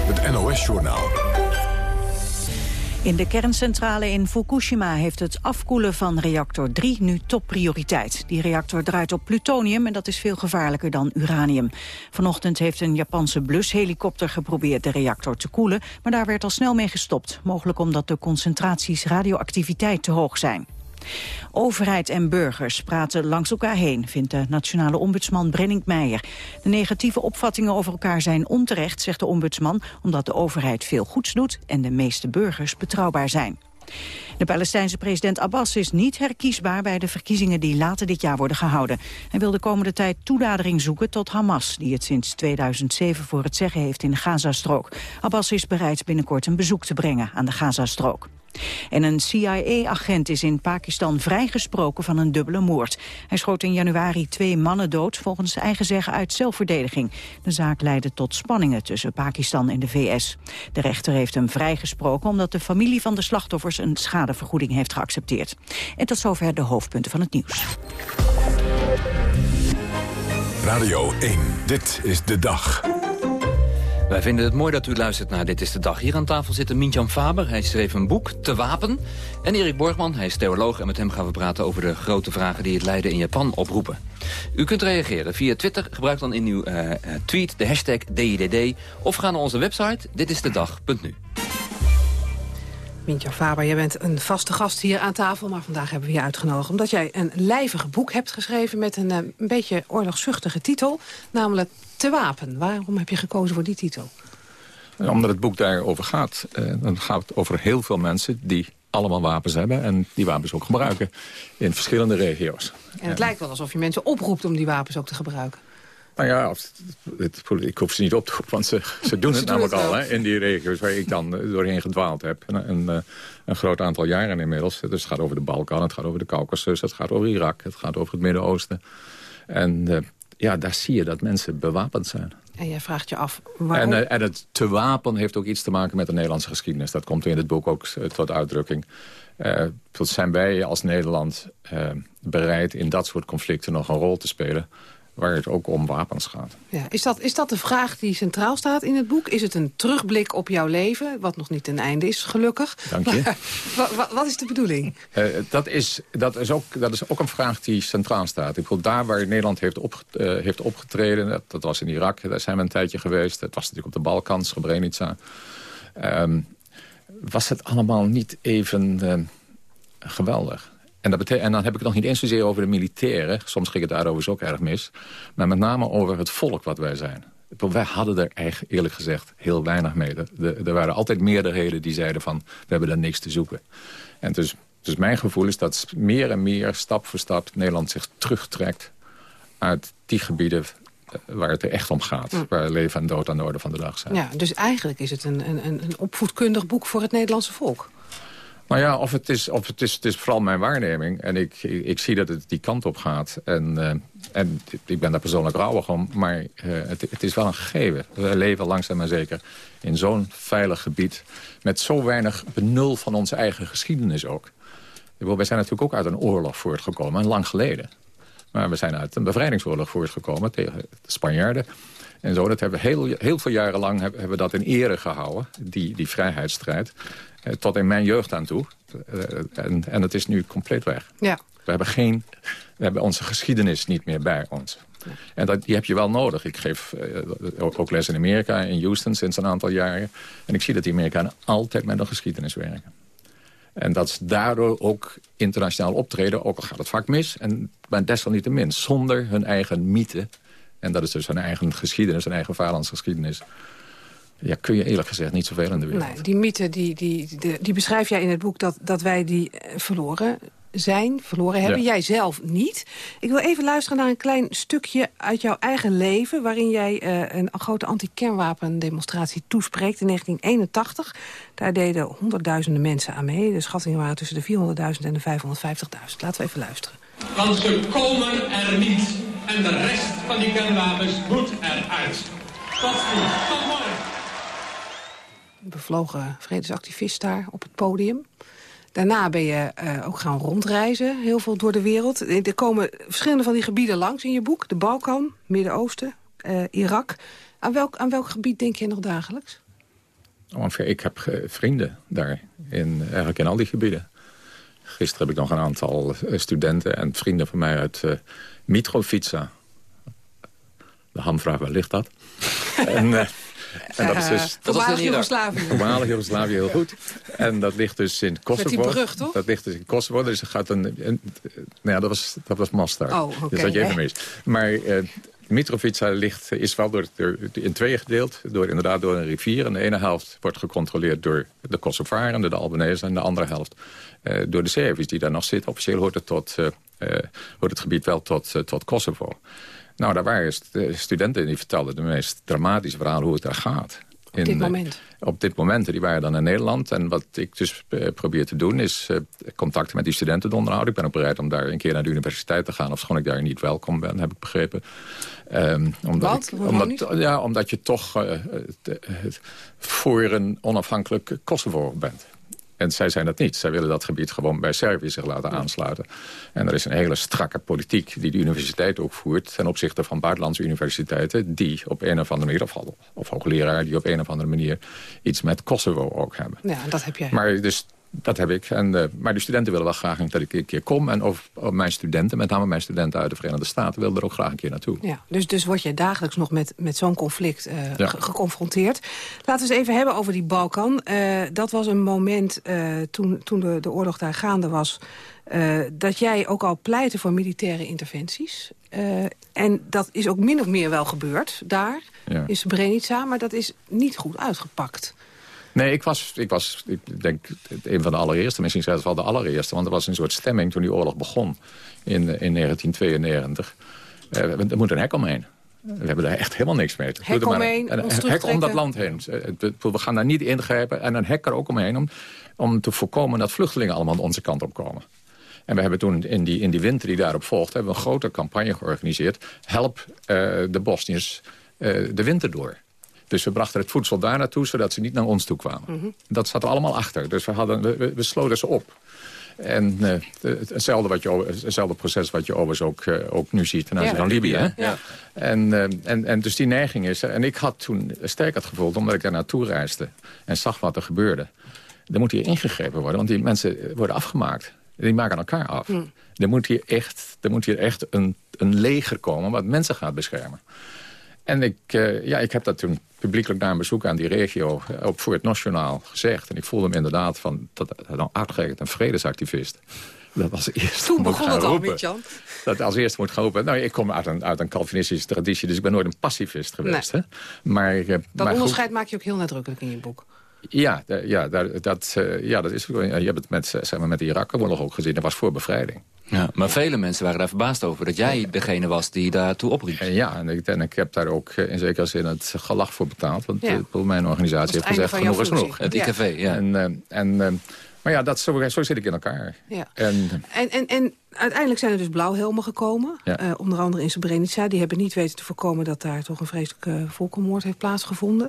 het NOS-journaal. In de kerncentrale in Fukushima heeft het afkoelen van reactor 3 nu topprioriteit. Die reactor draait op plutonium en dat is veel gevaarlijker dan uranium. Vanochtend heeft een Japanse blushelikopter geprobeerd de reactor te koelen, maar daar werd al snel mee gestopt. Mogelijk omdat de concentraties radioactiviteit te hoog zijn. Overheid en burgers praten langs elkaar heen, vindt de nationale ombudsman Brenning Meijer. De negatieve opvattingen over elkaar zijn onterecht, zegt de ombudsman, omdat de overheid veel goeds doet en de meeste burgers betrouwbaar zijn. De Palestijnse president Abbas is niet herkiesbaar bij de verkiezingen die later dit jaar worden gehouden. Hij wil de komende tijd toenadering zoeken tot Hamas, die het sinds 2007 voor het zeggen heeft in de Gazastrook. Abbas is bereid binnenkort een bezoek te brengen aan de Gazastrook. En een CIA-agent is in Pakistan vrijgesproken van een dubbele moord. Hij schoot in januari twee mannen dood, volgens eigen zeggen uit zelfverdediging. De zaak leidde tot spanningen tussen Pakistan en de VS. De rechter heeft hem vrijgesproken omdat de familie van de slachtoffers een schadevergoeding heeft geaccepteerd. En tot zover de hoofdpunten van het nieuws. Radio 1, dit is de dag. Wij vinden het mooi dat u luistert naar Dit is de Dag. Hier aan tafel zit Mintjan Faber. Hij schreef een boek, Te Wapen. En Erik Borgman, hij is theoloog. En met hem gaan we praten over de grote vragen die het lijden in Japan oproepen. U kunt reageren via Twitter. Gebruik dan in uw eh, eh, tweet de hashtag DIDD. Of ga naar onze website ditistedag.nu. Mintja Faber, jij bent een vaste gast hier aan tafel... maar vandaag hebben we je uitgenodigd omdat jij een lijvig boek hebt geschreven... met een, een beetje oorlogszuchtige titel, namelijk Te Wapen. Waarom heb je gekozen voor die titel? Omdat het boek daarover gaat. dan gaat het over heel veel mensen die allemaal wapens hebben... en die wapens ook gebruiken in verschillende regio's. En het lijkt wel alsof je mensen oproept om die wapens ook te gebruiken. Nou ja, het, ik hoef ze niet op te roepen, want ze, ze doen het namelijk al hè, in die regio's waar ik dan eh, doorheen gedwaald heb. Een, een, eh, een, groot aantal jaren inmiddels. Dus het gaat over de Balkan, het gaat over de Caucasus, het gaat over Irak, het gaat over het Midden-Oosten. En uh, ja, daar zie je dat mensen bewapend zijn. En jij vraagt je af waarom... En, en het te wapen heeft ook iets te maken met de Nederlandse geschiedenis. Dat komt in het boek ook tot uitdrukking. Zijn wij als Nederland bereid in dat soort conflicten nog een rol te spelen waar het ook om wapens gaat. Ja, is, dat, is dat de vraag die centraal staat in het boek? Is het een terugblik op jouw leven, wat nog niet ten einde is, gelukkig? Dank je. wat, wat, is de bedoeling? Uh, dat, is, dat, is ook, dat is ook een vraag die centraal staat. Ik bedoel, daar waar Nederland heeft, op, uh, heeft opgetreden, dat, dat, was in Irak, daar zijn we een tijdje geweest. Dat was natuurlijk op de Balkan, Srebrenica. Um, was het allemaal niet even uh, geweldig. En, dat en dan heb ik het nog niet eens zozeer over de militairen. Soms ging het daarover ook erg mis. Maar met name over het volk wat wij zijn. Wij hadden er eigenlijk eerlijk gezegd heel weinig mee. Er, er waren altijd meerderheden die zeiden van... we hebben daar niks te zoeken. En dus, dus mijn gevoel is dat meer en meer, stap voor stap... Nederland zich terugtrekt uit die gebieden eh, waar het er echt om gaat. Waar leven en dood aan de orde van de dag zijn. Ja, dus eigenlijk is het een, een, een opvoedkundig boek voor het Nederlandse volk. Nou ja, of het is, of het is, het is vooral mijn waarneming. En ik, ik, zie dat het die kant op gaat. En, uh, en ik ben daar persoonlijk rouwig om. Maar uh, het, het, is wel een gegeven. We leven langzaam maar zeker in zo'n veilig gebied. Met zo weinig benul van onze eigen geschiedenis ook. Wij zijn natuurlijk ook uit een oorlog voortgekomen. En lang geleden. Maar we zijn uit een bevrijdingsoorlog voortgekomen tegen de Spanjaarden. En zo, dat hebben we heel, heel veel jaren lang hebben, hebben we dat in ere gehouden. Die, die vrijheidsstrijd. Eh, tot in mijn jeugd aan toe. Eh, en, en het is nu compleet weg. Ja. We hebben, geen, we hebben onze geschiedenis niet meer bij ons. En dat, die heb je wel nodig. Ik geef uh, ook les in Amerika, in Houston, sinds een aantal jaren. En ik zie dat die Amerikanen altijd met de geschiedenis werken. En dat ze daardoor ook internationaal optreden, ook al gaat het vaak mis... en maar desalniettemin, zonder hun eigen mythe... en dat is dus hun eigen geschiedenis, hun eigen vaderlandsgeschiedenis... Ja, kun je eerlijk gezegd niet zoveel in de wereld. Nee, die mythe die, die, die, die beschrijf jij in het boek dat, dat wij die eh, verloren zijn, verloren hebben. Jij zelf niet. Ik wil even luisteren naar een klein stukje uit jouw eigen leven... waarin jij uh, een grote anti-kernwapendemonstratie toespreekt in 1981. Daar deden honderdduizenden mensen aan mee. De schattingen waren tussen de 400.000 en de 550.000. Laten we even luisteren. Want ze komen er niet. En de rest van die kernwapens moet eruit. Tot ziens. Tot morgen bevlogen vredesactivist daar op het podium. Daarna ben je uh, ook gaan rondreizen, heel veel door de wereld. Er komen verschillende van die gebieden langs in je boek. De Balkan, Midden-Oosten, uh, Irak. Aan welk, aan welk gebied denk je nog dagelijks? Oh, ik heb vrienden daar, in, eigenlijk in al die gebieden. Gisteren heb ik nog een aantal studenten en vrienden van mij uit Mitrovica. De hamvraag, waar ligt dat? en, en dat is dus... Voormalig Joegoslavië. Voormalig Joegoslavië, heel goed. En dat ligt dus in Kosovo. Met die brug, toch? Dat ligt dus in Kosovo. Dus er gaat een... een nou ja, dat was, dat was Mostar. Oh, oké. Okay, dus dat je even mis. Maar uh, Mitrovica ligt, is wel door, door, in tweeën gedeeld. Door, inderdaad door een rivier. En de ene helft wordt gecontroleerd door de Kosovaren, de Albanese. En de andere helft uh, door de Serviërs die daar nog zitten. Officieel hoort het, tot, uh, hoort het gebied wel tot, tot Kosovo. Nou, daar waren studenten die vertelden de meest dramatische verhalen hoe het daar gaat. Op dit moment? Op dit moment. Die waren dan in Nederland. En wat ik dus probeer te doen is contacten met die studenten te onderhouden. Ik ben ook bereid om daar een keer naar de universiteit te gaan. Of schoon ik daar niet welkom ben, heb ik begrepen. Um, omdat? Ik, omdat, ja, omdat je toch uh, voor een onafhankelijk Kosovo bent. En zij zijn dat niet. Zij willen dat gebied gewoon bij Servië zich laten aansluiten. En er is een hele strakke politiek die de universiteit ook voert... ten opzichte van buitenlandse universiteiten... die op een of andere manier, of, of hoogleraren... die op een of andere manier iets met Kosovo ook hebben. Ja, dat heb jij. Maar dus Dat heb ik. En, uh, maar de studenten willen wel graag dat ik een keer kom. En over, over, mijn studenten, met name mijn studenten uit de Verenigde Staten... willen er ook graag een keer naartoe. Ja, dus, dus word je dagelijks nog met, met zo'n conflict uh, geconfronteerd. Laten we eens even hebben over die Balkan. Uh, dat was een moment toen, toen de, de oorlog daar gaande was... dat jij ook al pleitte voor militaire interventies. en dat is ook min of meer wel gebeurd daar, ja. in Srebrenica. Maar dat is niet goed uitgepakt. Nee, ik was, ik was ik denk, een van de allereerste, misschien zelfs wel de allereerste. Want er was een soort stemming toen die oorlog begon in, in 1992. Uh, er moet een hek omheen. We hebben daar echt helemaal niks mee. Hek omheen, een, een hek om dat land heen. We gaan daar niet ingrijpen. En een hek er ook omheen om, om te voorkomen dat vluchtelingen allemaal onze kant op komen. En we hebben toen in die, in die winter die daarop volgt... hebben we een grote campagne georganiseerd. Help uh, de Bosniërs uh, de winter door. Dus we brachten het voedsel daar naartoe, zodat ze niet naar ons toe kwamen. Mhm. Dat zat er allemaal achter. Dus we, hadden, we, we sloten ze op. En uh, hetzelfde, wat je, hetzelfde proces wat je overigens ook, uh, ook nu ziet ten aanzien van Libië. Ja. Ja. En, uh, en, en dus die neiging is En ik had toen sterk het gevoeld, omdat ik daar naartoe reisde... en zag wat er gebeurde. Er moet hier ingegrepen worden, want die mensen worden afgemaakt. Die maken elkaar af. Mm. Er moet hier echt, er moet hier echt een, een leger komen wat mensen gaat beschermen. En ik, uh, ja, ik heb dat toen publiekelijk na een bezoek aan die regio... Eh, ook voor het Nationaal gezegd. En ik voelde me inderdaad van, dat, dan uitgerekend een vredesactivist. Dat was eerst Toen begon het al, met Jan. Dat als eerste moet gaan roepen. Nou, ik kom uit een, uit een Calvinistische traditie, dus ik ben nooit een pacifist geweest. Hè? Maar, uh, dat onderscheid maak je ook heel nadrukkelijk in je boek. Ja, ja, dat, ja dat is, je hebt het met, zeg maar, met de Irak-oorlog ook gezien. Dat was voor bevrijding. Ja, maar vele mensen waren daar verbaasd over dat jij degene was die daartoe opriep. Ja, en ik, en ik heb daar ook in zekere zin het gelach voor betaald. Want ja. mijn organisatie heeft gezegd, genoeg is genoeg. Het IKV, ja. En, en, maar ja, dat, zo, zo zit ik in elkaar. Ja. En, en, en, en uiteindelijk zijn er dus blauwhelmen gekomen. Ja. Uh, onder andere in Srebrenica. Die hebben niet weten te voorkomen dat daar toch een vreselijke volkenmoord heeft plaatsgevonden.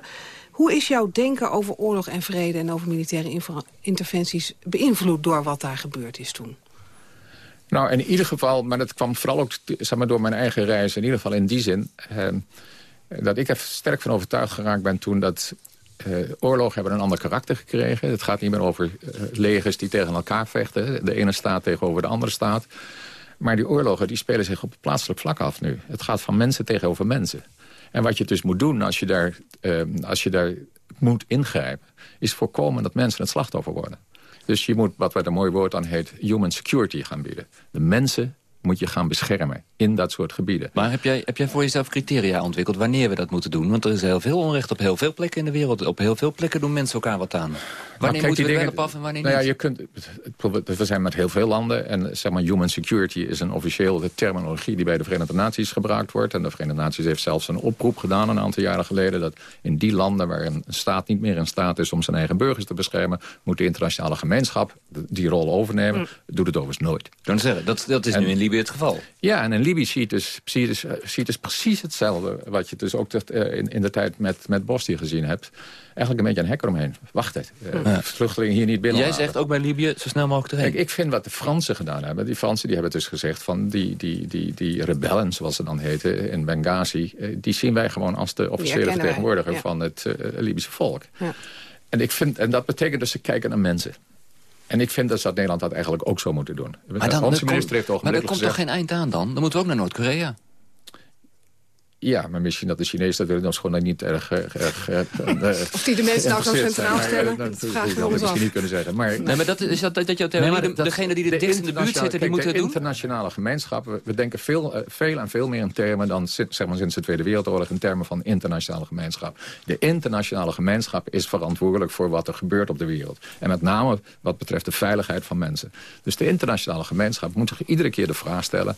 Hoe is jouw denken over oorlog en vrede en over militaire interventies beïnvloed door wat daar gebeurd is toen? Nou, in ieder geval, maar dat kwam vooral ook zeg maar, door mijn eigen reis. In ieder geval in die zin eh, dat ik er sterk van overtuigd geraakt ben toen dat uh, oorlogen hebben een ander karakter gekregen. Het gaat niet meer over uh, legers die tegen elkaar vechten. De ene staat tegenover de andere staat. Maar die oorlogen die spelen zich op plaatselijk vlak af nu. Het gaat van mensen tegenover mensen. En wat je dus moet doen als je daar, uh, als je daar moet ingrijpen... is voorkomen dat mensen het slachtoffer worden. Dus je moet, wat wat een mooi woord aan heet, human security gaan bieden. De mensen moet je gaan beschermen in dat soort gebieden. Maar heb jij, heb jij voor jezelf criteria ontwikkeld wanneer we dat moeten doen? Want er is heel veel onrecht op heel veel plekken in de wereld. Op heel veel plekken doen mensen elkaar wat aan. Wanneer nou, moeten we dingen, wel af en wanneer nou niet? Ja, je kunt, we zijn met heel veel landen. En zeg maar, human security is een officiële terminologie... die bij de Verenigde Naties gebruikt wordt. En de Verenigde Naties heeft zelfs een oproep gedaan een aantal jaren geleden... dat in die landen waar een staat niet meer in staat is... om zijn eigen burgers te beschermen... moet de internationale gemeenschap die rol overnemen. Mm. Doet het overigens nooit. Dan zeggen, dat, dat is nu in Libië het geval. Ja, en in Libië zie je dus, zie je dus, eh, zie je dus precies hetzelfde... wat je dus ook eh, in, in de tijd met, met Bosnië gezien hebt. Eigenlijk een beetje een hek eromheen. Wacht het. Uh, Vluchtelingen hier niet binnen. Jij zegt ook bij Libië zo snel mogelijk erheen. Kijk, ik vind wat de Fransen gedaan hebben. Die Fransen die hebben dus gezegd van die, die, die, die rebellen, zoals ze dan heten, in Benghazi... die zien wij gewoon als de officiële vertegenwoordiger van het uh, Libische volk. Ja. En, ik vind, en dat betekent dus ze kijken naar mensen. En ik vind dus dat Nederland dat eigenlijk ook zou moeten doen. Maar, dan, Onze minister heeft Maar er komt toch geen eind aan dan? Dan moeten we ook naar Noord-Korea. Ja, maar misschien dat de Chinezen dat willen ons gewoon niet erg... erg, erg of die de mensen nou zo centraal stellen, dat vraag je misschien niet kunnen zeggen. Maar, nee, maar dat, is dat, dat, je nee, de, degene die de dichtst in de buurt zitten, die moeten de doen? internationale gemeenschap, we, denken veel, uh, veel en veel meer in termen dan zeg maar, sinds de Tweede Wereldoorlog... in termen van internationale gemeenschap. De internationale gemeenschap is verantwoordelijk voor wat er gebeurt op de wereld. En met name wat betreft de veiligheid van mensen. Dus de internationale gemeenschap moet zich iedere keer de vraag stellen...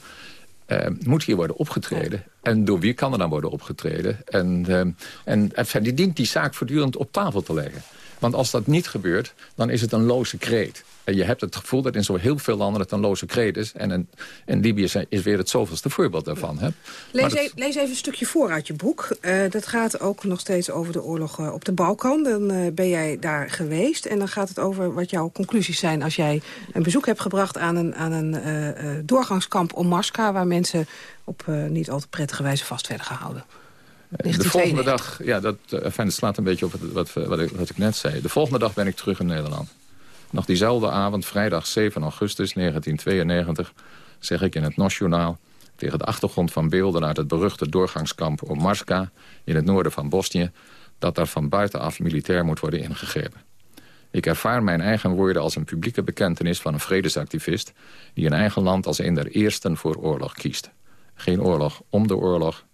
Uh, moet hier worden opgetreden. En door wie kan er dan worden opgetreden? En, uh, en, en die dient die zaak voortdurend op tafel te leggen. Want als dat niet gebeurt, dan is het een loze kreet. En je hebt het gevoel dat in zo heel veel landen het een loze kreet is. En in, Libië is weer het zoveelste voorbeeld daarvan. Hè? Lees, e- lees, even een stukje voor uit je boek. Uh, dat gaat ook nog steeds over de oorlog uh, op de Balkan. Dan uh, ben jij daar geweest. En dan gaat het over wat jouw conclusies zijn... als jij een bezoek hebt gebracht aan een, aan een doorgangskamp om Marska... waar mensen op niet al te prettige wijze vast werden gehouden. De volgende dag, ja, dat, enfin, slaat een beetje op wat, wat, wat, ik, wat ik net zei. De volgende dag ben ik terug in Nederland. Nog diezelfde avond, vrijdag 7 augustus 1992... zeg ik in het Nationaal tegen de achtergrond van beelden uit het beruchte doorgangskamp Omarska in het noorden van Bosnië, dat er van buitenaf militair moet worden ingegrepen. Ik ervaar mijn eigen woorden als een publieke bekentenis van een vredesactivist... die een eigen land als een der eersten voor oorlog kiest. Geen oorlog om de oorlog,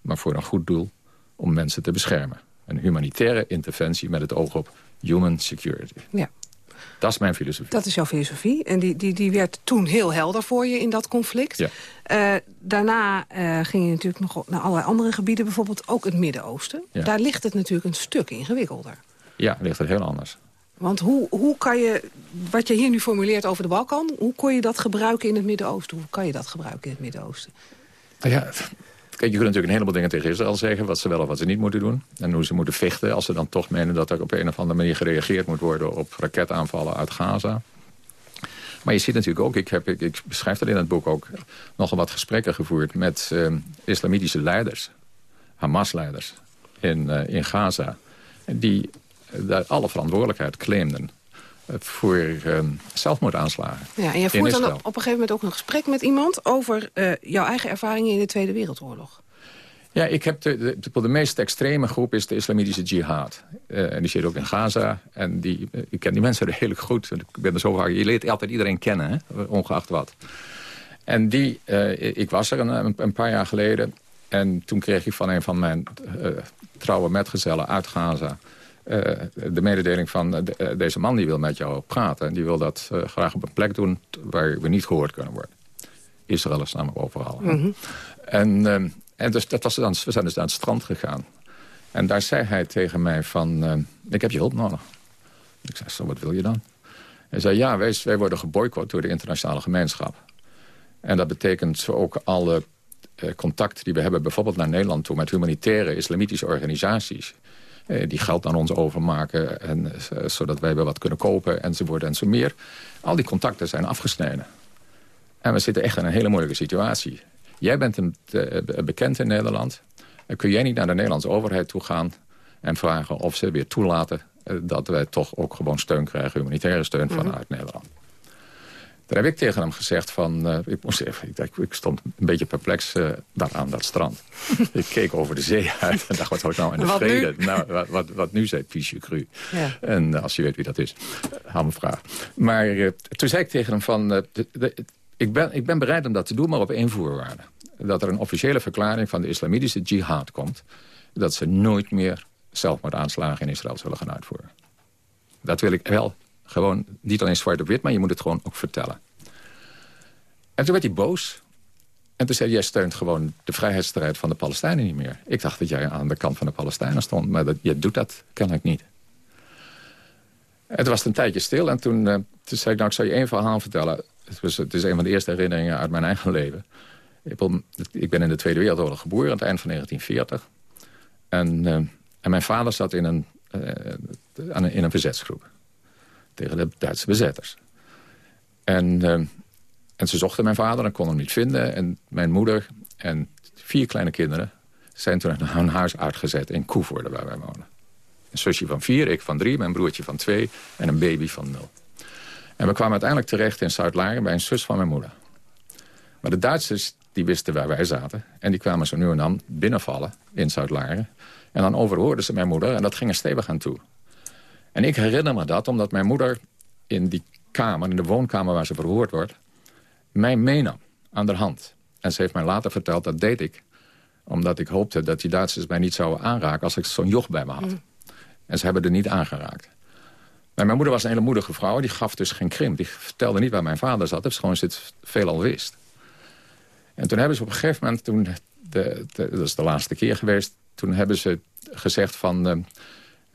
maar voor een goed doel om mensen te beschermen. Een humanitaire interventie met het oog op human security. Ja. Dat is mijn filosofie. Dat is jouw filosofie. En die, die, die werd toen heel helder voor je in dat conflict. Ja. Uh, daarna uh, ging je natuurlijk nog naar allerlei andere gebieden. Bijvoorbeeld ook het Midden-Oosten. Ja. Daar ligt het natuurlijk een stuk ingewikkelder. Ja, ligt het heel anders. Want hoe, hoe kan je, wat je hier nu formuleert over de Balkan... hoe kon je dat gebruiken in het Midden-Oosten? Hoe kan je dat gebruiken in het Midden-Oosten? Nou ja, Kijk, je kunt natuurlijk een heleboel dingen tegen Israël zeggen... wat ze wel of wat ze niet moeten doen. En hoe ze moeten vechten als ze dan toch menen... dat er op een of andere manier gereageerd moet worden... op raketaanvallen uit Gaza. Maar je ziet natuurlijk ook, ik, ik, beschrijf dat in het boek ook... nogal wat gesprekken gevoerd met uh, islamitische leiders. Hamas-leiders in, uh, in Gaza. Die daar alle verantwoordelijkheid claimden voor uh, zelfmoordaanslagen. Ja, en je voert dan op een gegeven moment ook een gesprek met iemand... over uh, jouw eigen ervaringen in de Tweede Wereldoorlog. Ja, ik heb de, de, de meest extreme groep is de islamitische jihad. Uh, en die zit ook in Gaza. En die, ik ken die mensen redelijk goed. Ik ben er zo vaak, je leert altijd iedereen kennen, hè? ongeacht wat. En die, ik was er een, een, paar jaar geleden. En toen kreeg ik van een van mijn trouwe metgezellen uit Gaza... Uh, de mededeling van uh, de, deze man die wil met jou praten. En die wil dat graag op een plek doen waar we niet gehoord kunnen worden. Israël is namelijk overal. Mm -hmm. En, en dus dat was dan, we zijn dus naar het strand gegaan. En daar zei hij tegen mij van, ik heb je hulp nodig. Ik zei, zo, wat wil je dan? Hij zei, ja, wij, wij worden geboycott door de internationale gemeenschap. En dat betekent ook alle contacten die we hebben... bijvoorbeeld naar Nederland toe met humanitaire islamitische organisaties die geld aan ons overmaken... En, uh, zodat wij weer wat kunnen kopen, enzovoort en zo meer. Al die contacten zijn afgesneden. En we zitten echt in een hele moeilijke situatie. Jij bent een, uh, bekend in Nederland. Kun jij niet naar de Nederlandse overheid toe gaan... en vragen of ze weer toelaten... Dat wij toch ook gewoon steun krijgen, humanitaire steun mm -hmm. vanuit Nederland. Daar heb ik tegen hem gezegd van... Uh, ik, moest even, ik, ik, stond een beetje perplex uh, daar aan dat strand. ik keek over de zee uit en dacht, wat ik nou in de wat vrede? Nu? Nou, wat, wat, wat nu zei Piche Cru. Ja. En uh, als je weet wie dat is, haal me vraag. Maar toen zei ik tegen hem van... De, de, ik, ben, ik ben bereid om dat te doen, maar op één voorwaarde. Dat er een officiële verklaring van de islamitische jihad komt... dat ze nooit meer zelfmoordaanslagen in Israël zullen gaan uitvoeren. Dat wil ik wel gewoon niet alleen zwart op wit, maar je moet het gewoon ook vertellen. En toen werd hij boos. En toen zei jij steunt gewoon de vrijheidsstrijd van de Palestijnen niet meer. Ik dacht dat jij aan de kant van de Palestijnen stond, maar dat, je doet dat kennelijk niet. Toen was het een tijdje stil en toen, uh, toen zei ik, nou ik zal je één verhaal vertellen. Het, was, het is een van de eerste herinneringen uit mijn eigen leven. Ik ben in de Tweede Wereldoorlog geboren aan het eind van 1940. En, uh, en mijn vader zat in een, uh, in een verzetsgroep tegen de Duitse bezetters. En, uh, en ze zochten mijn vader en konden hem niet vinden. En mijn moeder en vier kleine kinderen zijn toen naar hun huis uitgezet in Koevoorde, waar wij wonen. Een zusje van vier, ik van drie, mijn broertje van twee en een baby van nul. En we kwamen uiteindelijk terecht in Zuid-Laren bij een zus van mijn moeder. Maar de Duitsers die wisten waar wij zaten. En die kwamen zo nu en dan binnenvallen in Zuid-Laren. En dan overhoorden ze mijn moeder en dat ging er stevig aan toe. En ik herinner me dat omdat mijn moeder in die kamer, in de woonkamer waar ze verhoord wordt... mij meenam aan de hand. En ze heeft mij later verteld, dat deed ik. Omdat ik hoopte dat die Duitsers mij niet zouden aanraken als ik zo'n joch bij me had. Mm. En ze hebben er niet aangeraakt. Maar mijn moeder was een hele moedige vrouw, die gaf dus geen krimp. Die vertelde niet waar mijn vader zat, dus gewoon zit veelal wist. En toen hebben ze op een gegeven moment, toen de, de, dat is de laatste keer geweest... toen hebben ze gezegd van... Uh,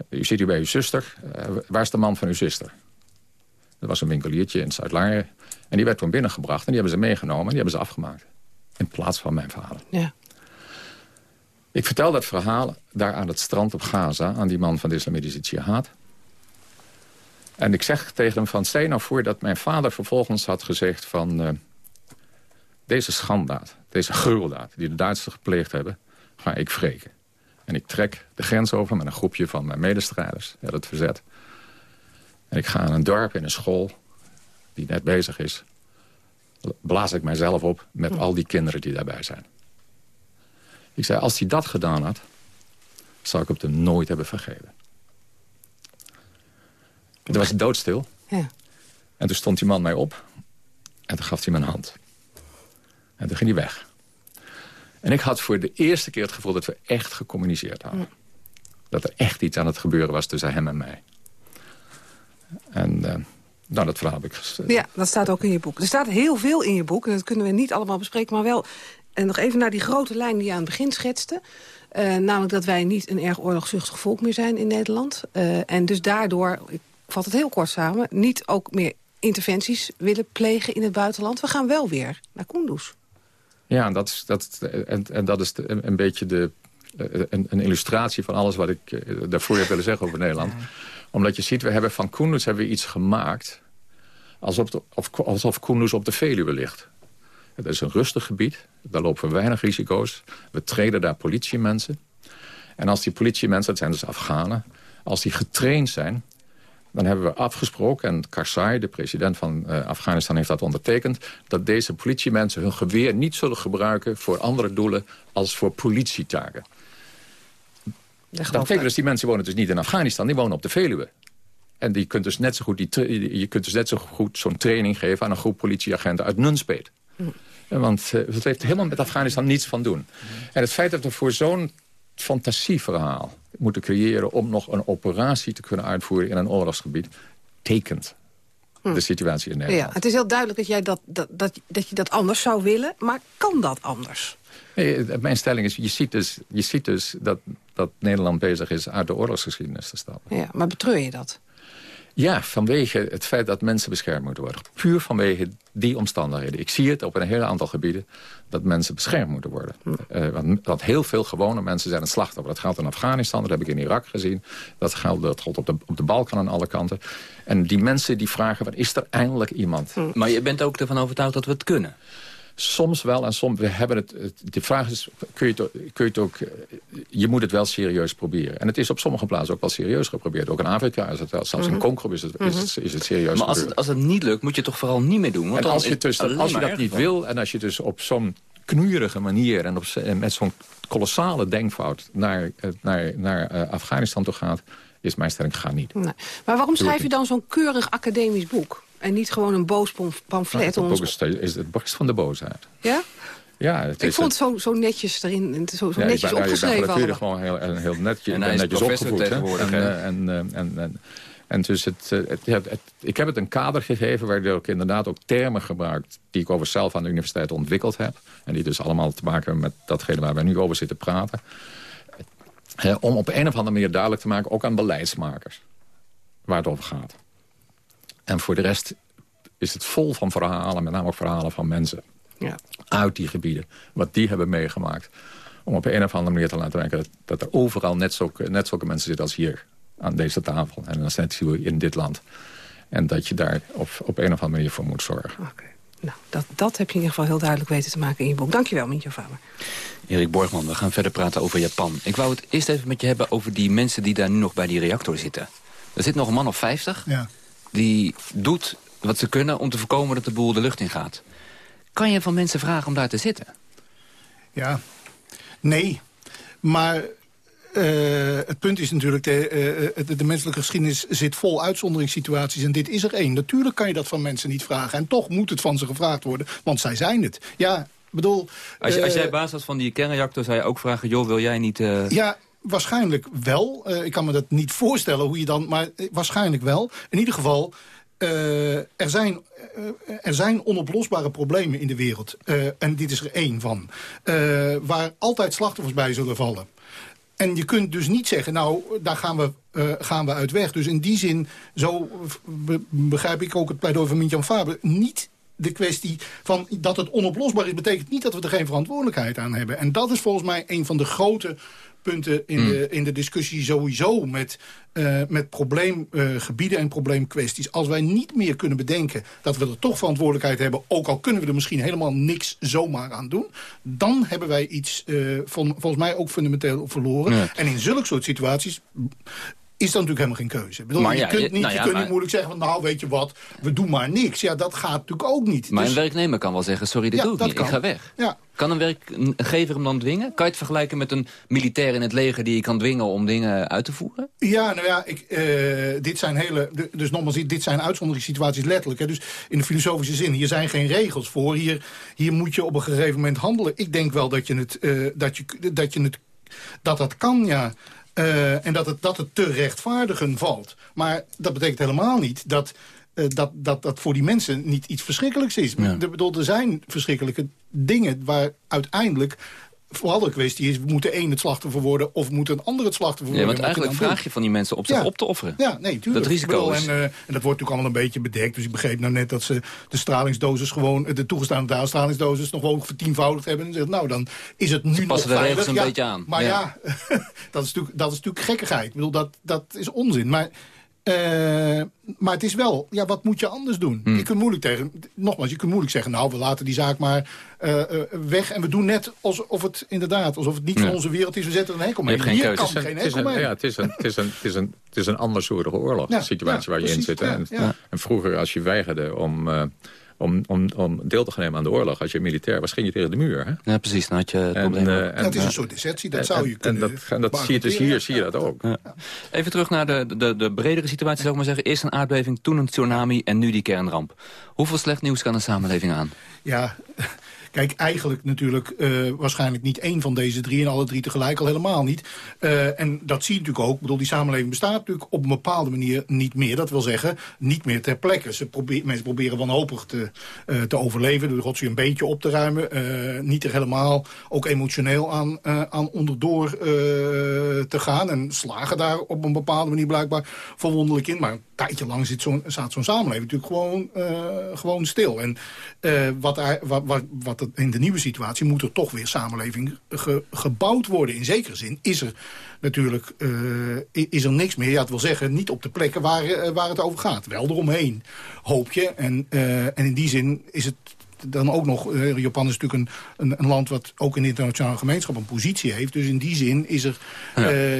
u zit hier bij uw zuster. Uh, waar is de man van uw zuster? Dat was een winkeliertje in Zuid-Laren. En die werd toen binnengebracht en die hebben ze meegenomen... en die hebben ze afgemaakt. In plaats van mijn vader. Ja. Ik vertel dat verhaal daar aan het strand op Gaza... aan die man van de islamitische jihad. En ik zeg tegen hem van... stel nou voor dat mijn vader vervolgens had gezegd van... Uh, deze schandaad, deze gruweldaad die de Duitsers gepleegd hebben... ga ik wreken. En ik trek de grens over met een groepje van mijn medestrijders. Ja, dat verzet. En ik ga naar een dorp in een school die net bezig is. Blaas ik mijzelf op met al die kinderen die daarbij zijn. Ik zei, als hij dat gedaan had, zou ik hem nooit hebben vergeven. En toen was het doodstil. Ja. En toen stond die man mij op. En toen gaf hij een hand. En toen ging hij weg. En ik had voor de eerste keer het gevoel dat we echt gecommuniceerd hadden. Dat er echt iets aan het gebeuren was tussen hem en mij. En uh, nou, dat verhaal heb ik... Ja, dat staat ook in je boek. Er staat heel veel in je boek. En dat kunnen we niet allemaal bespreken. Maar wel en nog even naar die grote lijn die je aan het begin schetste. Uh, namelijk dat wij niet een erg oorlogszuchtig volk meer zijn in Nederland. Uh, en dus daardoor, ik vat het heel kort samen... niet ook meer interventies willen plegen in het buitenland. We gaan wel weer naar Kunduz. Ja, dat is, dat, en, en dat is de, een, beetje de, een, een, illustratie van alles wat ik daarvoor heb willen zeggen over Nederland. Omdat je ziet, we hebben van Kunduz hebben we iets gemaakt... alsof, de, alsof Kunduz op de Veluwe ligt. Het is een rustig gebied, daar lopen we weinig risico's. We treden daar politiemensen. En als die politiemensen, dat zijn dus Afghanen... als die getraind zijn, dan hebben we afgesproken... en Karzai, de president van uh, Afghanistan, heeft dat ondertekend... dat deze politiemensen hun geweer niet zullen gebruiken... voor andere doelen als voor politietaken. Dat betekent dus, die mensen wonen dus niet in Afghanistan, die wonen op de Veluwe. En die kunt dus net zo goed die je kunt dus net zo goed zo'n training geven... aan een groep politieagenten uit Nunspeet. Hm. Want uh, het heeft helemaal met Afghanistan niets van doen. En het feit dat we voor zo'n fantasieverhaal moeten creëren... om nog een operatie te kunnen uitvoeren in een oorlogsgebied... tekent hm. de situatie in Nederland. Ja, het is heel duidelijk dat, jij dat, dat, dat, dat je dat anders zou willen. Maar kan dat anders? Nee, mijn stelling is, je ziet dus, je ziet dus dat, dat Nederland bezig is... uit de oorlogsgeschiedenis te stappen. Ja, maar betreur je dat? Ja, vanwege het feit dat mensen beschermd moeten worden. Puur vanwege die omstandigheden. Ik zie het op een heel aantal gebieden dat mensen beschermd moeten worden. Uh, want, want, heel veel gewone mensen zijn het slachtoffer. Dat geldt in Afghanistan, dat heb ik in Irak gezien. Dat geldt, dat geldt op, de, op de Balkan aan alle kanten. En die mensen die vragen, wat is er eindelijk iemand? Maar je bent ook ervan overtuigd dat we het kunnen? Soms wel en soms we hebben het, De vraag is, kun je, het, kun je het ook... Eh, je moet het wel serieus proberen. En het is op sommige plaatsen ook wel serieus geprobeerd. Ook in Afrika is het wel. Zelfs in mhm. Congo is het, is, het, is het serieus Maar als het, als het niet lukt, moet je toch vooral niet meer doen? Want en als je, dus, als je dat niet wil en als je dus op zo'n knurige manier... en, op, met zo'n kolossale denkfout naar, eh, naar, naar uh, Afghanistan toe gaat... is mijn stelling, ga niet. Nee. Maar waarom schrijf je dan zo'n keurig academisch boek? En niet gewoon een boos pamflet. Nou, het, is het borst van de boosheid. Ja? Ja, het ik vond het zo, zo netjes erin, zo, zo ja, netjes ben, opgeschreven. Ja, natuurlijk gewoon heel, heel netje, en netjes opgevoed. Tegenwoordig, en, en, en, en, en, dus het, het, het, ik heb het een kader gegeven waardoor ik inderdaad ook termen gebruikt... die ik over zelf aan de universiteit ontwikkeld heb. En die dus allemaal te maken hebben met datgene waar we nu over zitten praten. om op een of andere manier duidelijk te maken, ook aan beleidsmakers... waar het over gaat. En voor de rest is het vol van verhalen, met name ook verhalen van mensen. Ja. Uit die gebieden, wat die hebben meegemaakt. Om op een of andere manier te laten merken dat, dat er overal net zulke, net zulke mensen zitten als hier. Aan deze tafel. En dat is net in dit land. En dat je daar op, op een of andere manier voor moet zorgen. Oké. Nou, dat, dat heb je in ieder geval heel duidelijk weten te maken in je boek. Dankjewel, Mintje Faber. Erik Borgman, we gaan verder praten over Japan. Ik wou het eerst even met je hebben over die mensen die daar nu nog bij die reactor zitten. Er zit nog een man of 50. Ja die doet wat ze kunnen om te voorkomen dat de boel de lucht in gaat. Kan je van mensen vragen om daar te zitten? Ja, nee. Maar uh, het punt is natuurlijk, de, uh, de, menselijke geschiedenis zit vol uitzonderingssituaties. En dit is er één. Natuurlijk kan je dat van mensen niet vragen. En toch moet het van ze gevraagd worden, want zij zijn het. Ja, bedoel... Als, als jij baas was van die kernreactor, zou je ook vragen... joh, wil jij niet... Ja, waarschijnlijk wel. Uh, ik kan me dat niet voorstellen hoe je dan... maar uh, waarschijnlijk wel. In ieder geval, uh, er, zijn, er zijn onoplosbare problemen in de wereld. en dit is er één van. waar altijd slachtoffers bij zullen vallen. En je kunt dus niet zeggen, nou, daar gaan we, gaan we uit weg. Dus in die zin, zo begrijp ik ook het pleidooi van Mintjan Faber... niet de kwestie van dat het onoplosbaar is... betekent niet dat we er geen verantwoordelijkheid aan hebben. En dat is volgens mij een van de grote punten in, hmm. de, in de discussie sowieso met, uh, met probleemgebieden uh, en probleemkwesties. Als wij niet meer kunnen bedenken dat we er toch verantwoordelijkheid hebben... ook al kunnen we er misschien helemaal niks zomaar aan doen... dan hebben wij iets uh, van, volgens mij ook fundamenteel verloren. En in zulke soort situaties is dat natuurlijk helemaal geen keuze. Ik bedoel, Maar je ja, kunt, niet, nou je kunt maar- niet moeilijk zeggen van nou weet je wat, we doen maar niks. Ja, dat gaat natuurlijk ook niet. Maar Dus- een werknemer kan wel zeggen, sorry, dit Ja, doe ik dat niet, kan. ik ga weg. Ja. Kan een werkgever hem dan dwingen? Kan je het vergelijken met een militair in het leger... die je kan dwingen om dingen uit te voeren? Ja, nou ja, ik, eh, dit zijn hele. Dus nogmaals, dit dit zijn uitzonderingssituaties letterlijk. Hè. Dus in de filosofische zin, hier zijn geen regels voor. Hier, hier moet je op een gegeven moment handelen. Ik denk wel dat je het. eh, dat, je, dat, je het dat dat kan, ja. Eh, en dat het, dat het te rechtvaardigen valt. Maar dat betekent helemaal niet dat. eh, dat, dat dat voor die mensen niet iets verschrikkelijks is. Ja. Ik bedoel, er zijn verschrikkelijke dingen waar uiteindelijk vooral de kwestie is... moet de een het slachtoffer worden of moet een ander het slachtoffer Ja, worden? want En wat eigenlijk vraag je van die mensen op zich Ja. op te offeren. ja, nee, tuurlijk. Dat risico Ik bedoel, is- En, eh, en dat wordt natuurlijk allemaal een beetje bedekt. Dus ik begreep nou net dat ze de stralingsdosis gewoon... de toegestaande stralingsdosis nog wel vertienvoudigd hebben. En zeggen, nou, dan is het nu nog passen de veilig. regels een Ja, beetje aan. Maar Ja. ja, dat, is natuurlijk, dat is natuurlijk gekkigheid. Ik bedoel, dat, dat is onzin. Maar... eh, maar het is wel, ja, wat moet je anders doen? Hmm. Je kunt moeilijk tegen, nogmaals, je kunt moeilijk zeggen... nou, we laten die zaak maar eh, eh, weg en we doen net alsof het inderdaad... alsof het niet Ja. van onze wereld is, we zetten er een hekel Je mee. hebt geen Hier keuze. kan geen mee. Ja, het is een, het is een, het is een, het is een andersoortige oorlog, Ja, de situatie ja, waar je in zit. En, en vroeger, als je weigerde om, om, om, om deel te gaan nemen aan de oorlog... als je militair was, ging je tegen de muur. Hè? Ja, precies, dan had je het En, probleem. eh, en- Dat is een soort desertie, dat en- zou je en- kunnen En dat, en dat zie je, dus hier zie je dat ook. Even terug naar de, de, de bredere situatie, zou ik maar zeggen. Eerst een aardbeving, toen een tsunami en nu die kernramp. Hoeveel slecht nieuws kan een samenleving aan? Ja, kijk, eigenlijk natuurlijk eh, waarschijnlijk niet één van deze drie... en alle drie tegelijk al helemaal niet. Eh, en dat zie je natuurlijk ook. Ik bedoel, die samenleving bestaat natuurlijk op een bepaalde manier niet meer. Dat wil zeggen, niet meer ter plekke. Ze probeer, mensen proberen wanhopig te, eh, te overleven... door de godsdienst een beetje op te ruimen. niet er helemaal, ook emotioneel aan, aan onderdoor te gaan. En slagen daar op een bepaalde manier blijkbaar verwonderlijk in. Maar een tijdje lang zit zo'n staat zo'n samenleving natuurlijk gewoon, gewoon stil. En wat, er, wat, wat, wat in de nieuwe situatie moet er toch weer samenleving ge- gebouwd worden. In zekere zin is er natuurlijk eh, is er niks meer. Ja, het wil zeggen, niet op de plekken waar, eh, waar het over gaat. Wel eromheen, hoop je. En, eh, en in die zin is het dan ook nog... Japan is natuurlijk een, een, een land wat ook in de internationale gemeenschap een positie heeft. Dus in die zin is er,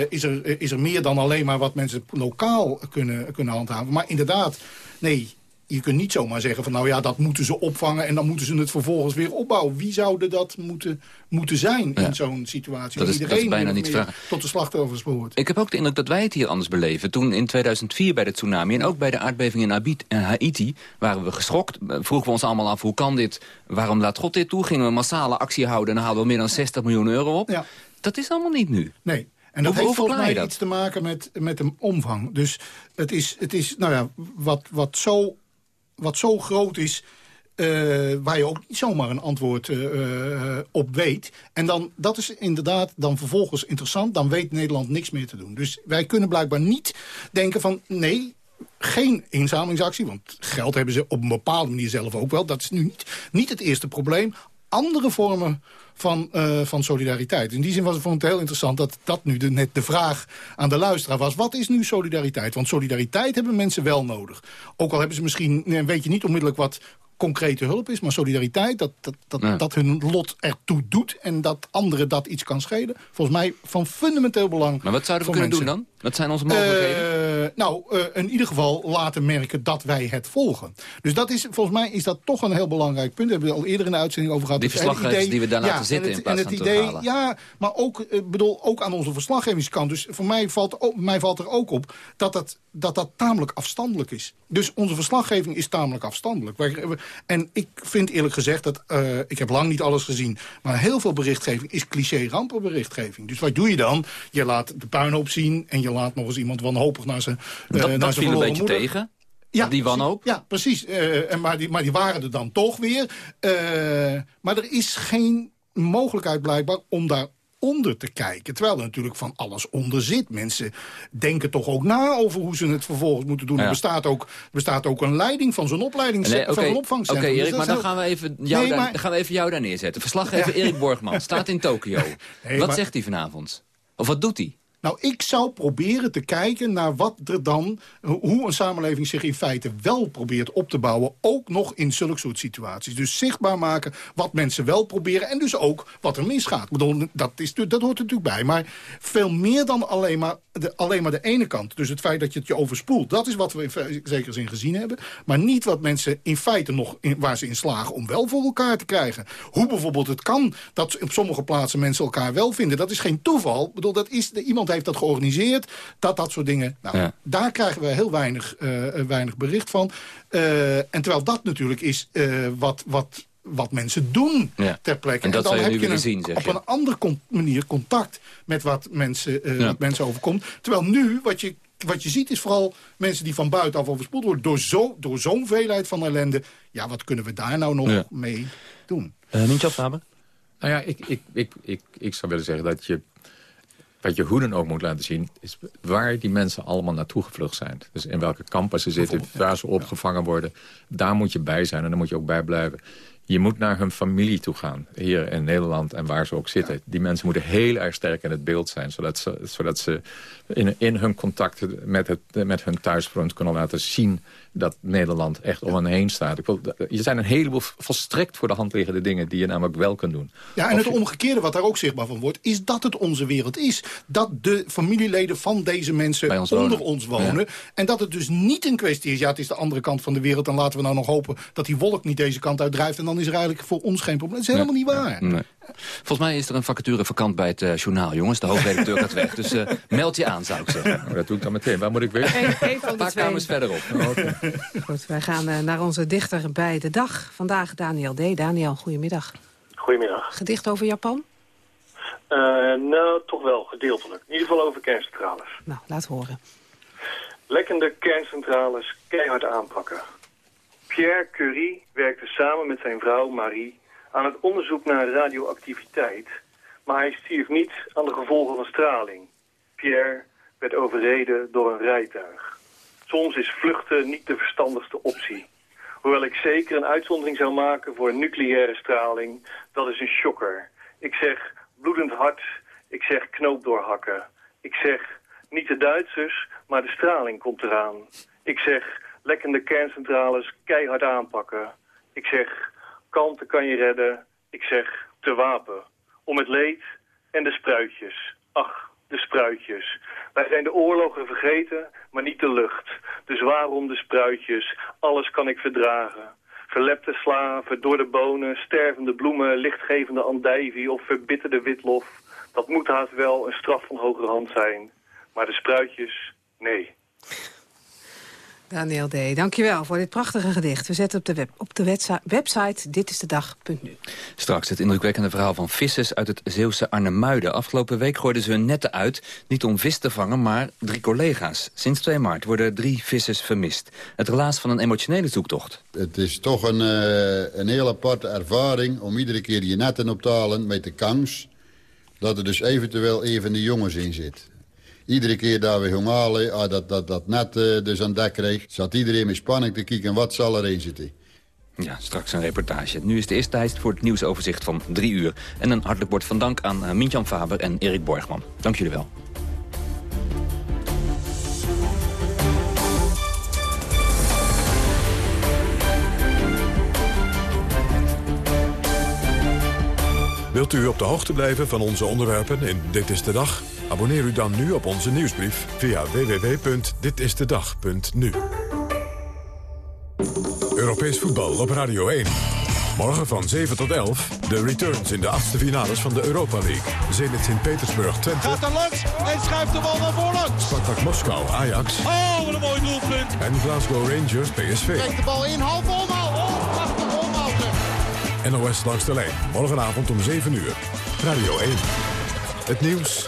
is er, is er meer dan alleen maar wat mensen lokaal kunnen, kunnen handhaven. Maar inderdaad, nee... Je kunt niet zomaar zeggen van nou ja, dat moeten ze opvangen... en dan moeten ze het vervolgens weer opbouwen. Wie zouden dat moeten, moeten zijn Ja. in zo'n situatie? Dat is- dat is iedereen bijna niet vragen. tot de slachtoffers behoort. Ik heb ook de indruk dat wij het hier anders beleven. Toen in 2004 bij de tsunami en ook bij de aardbeving in Haiti... waren we geschokt. Eh, Vroegen we ons allemaal af, hoe kan dit? Waarom laat God dit toe? Gingen we massale actie houden... en dan haalden we meer dan 60 miljoen euro op. Ja. Dat is allemaal niet nu. Nee. En Hoe- dat heeft volgens mij dat? iets te maken met, met een omvang. Dus het is, het is nou ja, wat, wat, zo, wat zo groot is... eh, waar je ook niet zomaar een antwoord eh, eh, op weet. En dan, dat is inderdaad dan vervolgens interessant. Dan weet Nederland niks meer te doen. Dus wij kunnen blijkbaar niet denken van... nee, geen inzamelingsactie, want geld hebben ze op een bepaalde manier zelf ook wel. Dat is nu niet, niet het eerste probleem. Andere vormen van, eh, van solidariteit. In die zin was het, vond ik het heel interessant dat dat nu de, net de vraag aan de luisteraar was. Wat is nu solidariteit? Want solidariteit hebben mensen wel nodig. Ook al hebben ze misschien, weet je niet onmiddellijk wat concrete hulp is. Maar solidariteit, dat, dat, dat, Ja. dat hun lot ertoe doet... en dat anderen dat iets kan schelen. Volgens mij van fundamenteel belang Maar wat zouden we voor kunnen mensen. doen dan? Wat zijn onze mogelijkheden? Eh, nou, eh, in ieder geval laten merken dat wij het volgen. Dus dat is, volgens mij is dat toch een heel belangrijk punt. Daar hebben we al eerder in de uitzending over gehad. Die verslaggevers idee- die we daar laten en zitten het- in plaats en het van idee. Ja, maar ook, eh, bedoel, ook aan onze verslaggevingskant. Dus voor mij valt, ook, mij valt er ook op dat dat, dat dat tamelijk afstandelijk is. Dus onze verslaggeving is tamelijk afstandelijk. En ik vind eerlijk gezegd dat, ik heb lang niet alles gezien... maar heel veel berichtgeving is cliché rampenberichtgeving. Dus wat doe je dan? Je laat de puinhoop zien en je laat nog eens iemand wanhopig naar zijn eh, dat naar dat zijn viel een beetje moeder. tegen. Ja, die wanhoop. Ja, precies. Eh, en maar, die, maar die waren er dan toch weer. Eh, maar er is geen mogelijkheid blijkbaar om daar onder te kijken. Terwijl er natuurlijk van alles onder zit. Mensen denken toch ook na over hoe ze het vervolgens moeten doen. Ja. Er, bestaat ook, er bestaat ook een leiding van zo'n opleidings Nee, van opvangcentrum. Oké, Dus Erik, maar dan heel- gaan we, even jou Nee, daar, maar- gaan we even jou daar neerzetten. Verslaggever Ja. Erik Borgman staat in Tokio. Nee, wat maar- zegt hij vanavond? Of wat doet hij? Nou, ik zou proberen te kijken naar wat er dan... hoe een samenleving zich in feite wel probeert op te bouwen... ook nog in zulke soort situaties. Dus zichtbaar maken wat mensen wel proberen... en dus ook wat er misgaat. Ik bedoel, dat, is, dat hoort er natuurlijk bij. Maar veel meer dan alleen maar, de, alleen maar de ene kant. Dus het feit dat je het je overspoelt. Dat is wat we in zekere zin gezien hebben. Maar niet wat mensen in feite nog... Waar ze in slagen om wel voor elkaar te krijgen. Hoe bijvoorbeeld het kan dat op sommige plaatsen mensen elkaar wel vinden. Dat is geen toeval. Ik bedoel, dat is, iemand heeft dat georganiseerd. Dat dat soort dingen... Nou, Daar krijgen we heel weinig, uh, weinig bericht van. Uh, en terwijl dat natuurlijk is uh, wat... wat wat mensen doen ter plekke. En, dat dan heb je, een, zien, op een andere manier contact met wat mensen, uh, ja. wat mensen overkomt. Terwijl nu, wat je, wat je ziet, is vooral mensen die van buitenaf overspoeld worden... door zo'n door zo'n veelheid van ellende. Ja, wat kunnen we daar nou nog ja. mee doen? Uh, Faber? Nou ja, ik, ik, ik, ik, ik zou willen zeggen dat je... Wat je hoe dan ook moet laten zien, is waar die mensen allemaal naartoe gevlucht zijn. Dus in welke kampen ze zitten, waar ze opgevangen worden. Daar moet je bij zijn en daar moet je ook bij blijven je moet naar hun familie toe gaan. Hier in Nederland en waar ze ook zitten. Die mensen moeten heel erg sterk in het beeld zijn. Zodat ze, zodat ze in, in hun contact met, het, met hun thuisfront kunnen laten zien dat Nederland echt om hen heen staat. Ik wil, er zijn een heleboel volstrekt voor de hand liggende dingen... die je namelijk wel kunt doen. Ja, en het omgekeerde wat daar ook zichtbaar van wordt... is dat het onze wereld is. Dat de familieleden van deze mensen ons onder wonen. ons wonen. Ja. En dat het dus niet een kwestie is... ja, het is de andere kant van de wereld... en laten we nou nog hopen dat die wolk niet deze kant uitdrijft... en dan is er eigenlijk voor ons geen probleem. Dat is helemaal niet waar. Nee. Volgens mij is er een vacature vakant bij het uh, journaal, jongens. De hoofdredacteur gaat weg. Dus uh, meld je aan, zou ik zeggen. Nou, dat doe ik dan meteen. Waar moet ik weer? Een, een paar kamers verderop. Oh, okay. Goed, wij gaan uh, naar onze dichter bij de dag. Vandaag Daniel D. Daniel, goedemiddag. Goedemiddag. Gedicht over Japan? Uh, nou, toch wel, gedeeltelijk. In ieder geval over kerncentrales. Nou, laat horen. Lekkende kerncentrales keihard aanpakken. Pierre Curie werkte samen met zijn vrouw Marie aan het onderzoek naar radioactiviteit, maar hij stierf niet aan de gevolgen van straling. Pierre werd overreden door een rijtuig. Soms is vluchten niet de verstandigste optie. Hoewel ik zeker een uitzondering zou maken voor nucleaire straling, dat is een shocker. Ik zeg bloedend hart, ik zeg knoop doorhakken. Ik zeg niet de Duitsers, maar de straling komt eraan. Ik zeg lekkende kerncentrales keihard aanpakken. Ik zeg kalmte kan je redden. Ik zeg te wapen. Om het leed en de spruitjes. Ach, de spruitjes. Wij zijn de oorlogen vergeten, maar niet de lucht. Dus waarom de spruitjes? Alles kan ik verdragen. Verlepte slaven, door de bonen, stervende bloemen, lichtgevende andijvie of verbitterde witlof. Dat moet haast wel een straf van hoger hand zijn. Maar de spruitjes, nee. Daniel D., dankjewel voor dit prachtige gedicht. We zetten op de, web, op de website ditistedag.nu. Straks het indrukwekkende verhaal van vissers uit het Zeeuwse Arnhemuiden. Afgelopen week gooiden ze hun netten uit, niet om vis te vangen, maar drie collega's. Sinds 2 maart worden drie vissers vermist. Het relaas van een emotionele zoektocht. Het is toch een, uh, een heel aparte ervaring om iedere keer je netten op te halen met de kans... dat er dus eventueel even de jongens in zit. Iedere keer dat we gingen halen, ah, dat, dat, dat net uh, dus aan dek kreeg... zat iedereen met spanning te kijken wat zal erin zitten. Ja, straks een reportage. Nu is de eerste tijd voor het nieuwsoverzicht van drie uur. En een hartelijk woord van dank aan uh, Mintjan Faber en Erik Borgman. Dank jullie wel. Wilt u op de hoogte blijven van onze onderwerpen in Dit is de Dag? Abonneer u dan nu op onze nieuwsbrief via www.ditistedag.nu. Europees voetbal op Radio 1. Morgen van 7 tot 11 de returns in de achtste finales van de Europa League. Zenit Sint-Petersburg Twente. Gaat er langs en schuift de bal naar voorlangs. Spartak Moskou Ajax. Oh, wat een mooi doelpunt. En Glasgow Rangers PSV. Krijgt de bal in, half omhaal. Oh, prachtig omhaal. NOS langs de lijn. Morgenavond om 7 uur. Radio 1. Het nieuws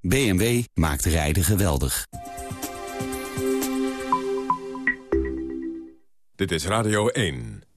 BMW maakt rijden geweldig. Dit is Radio 1.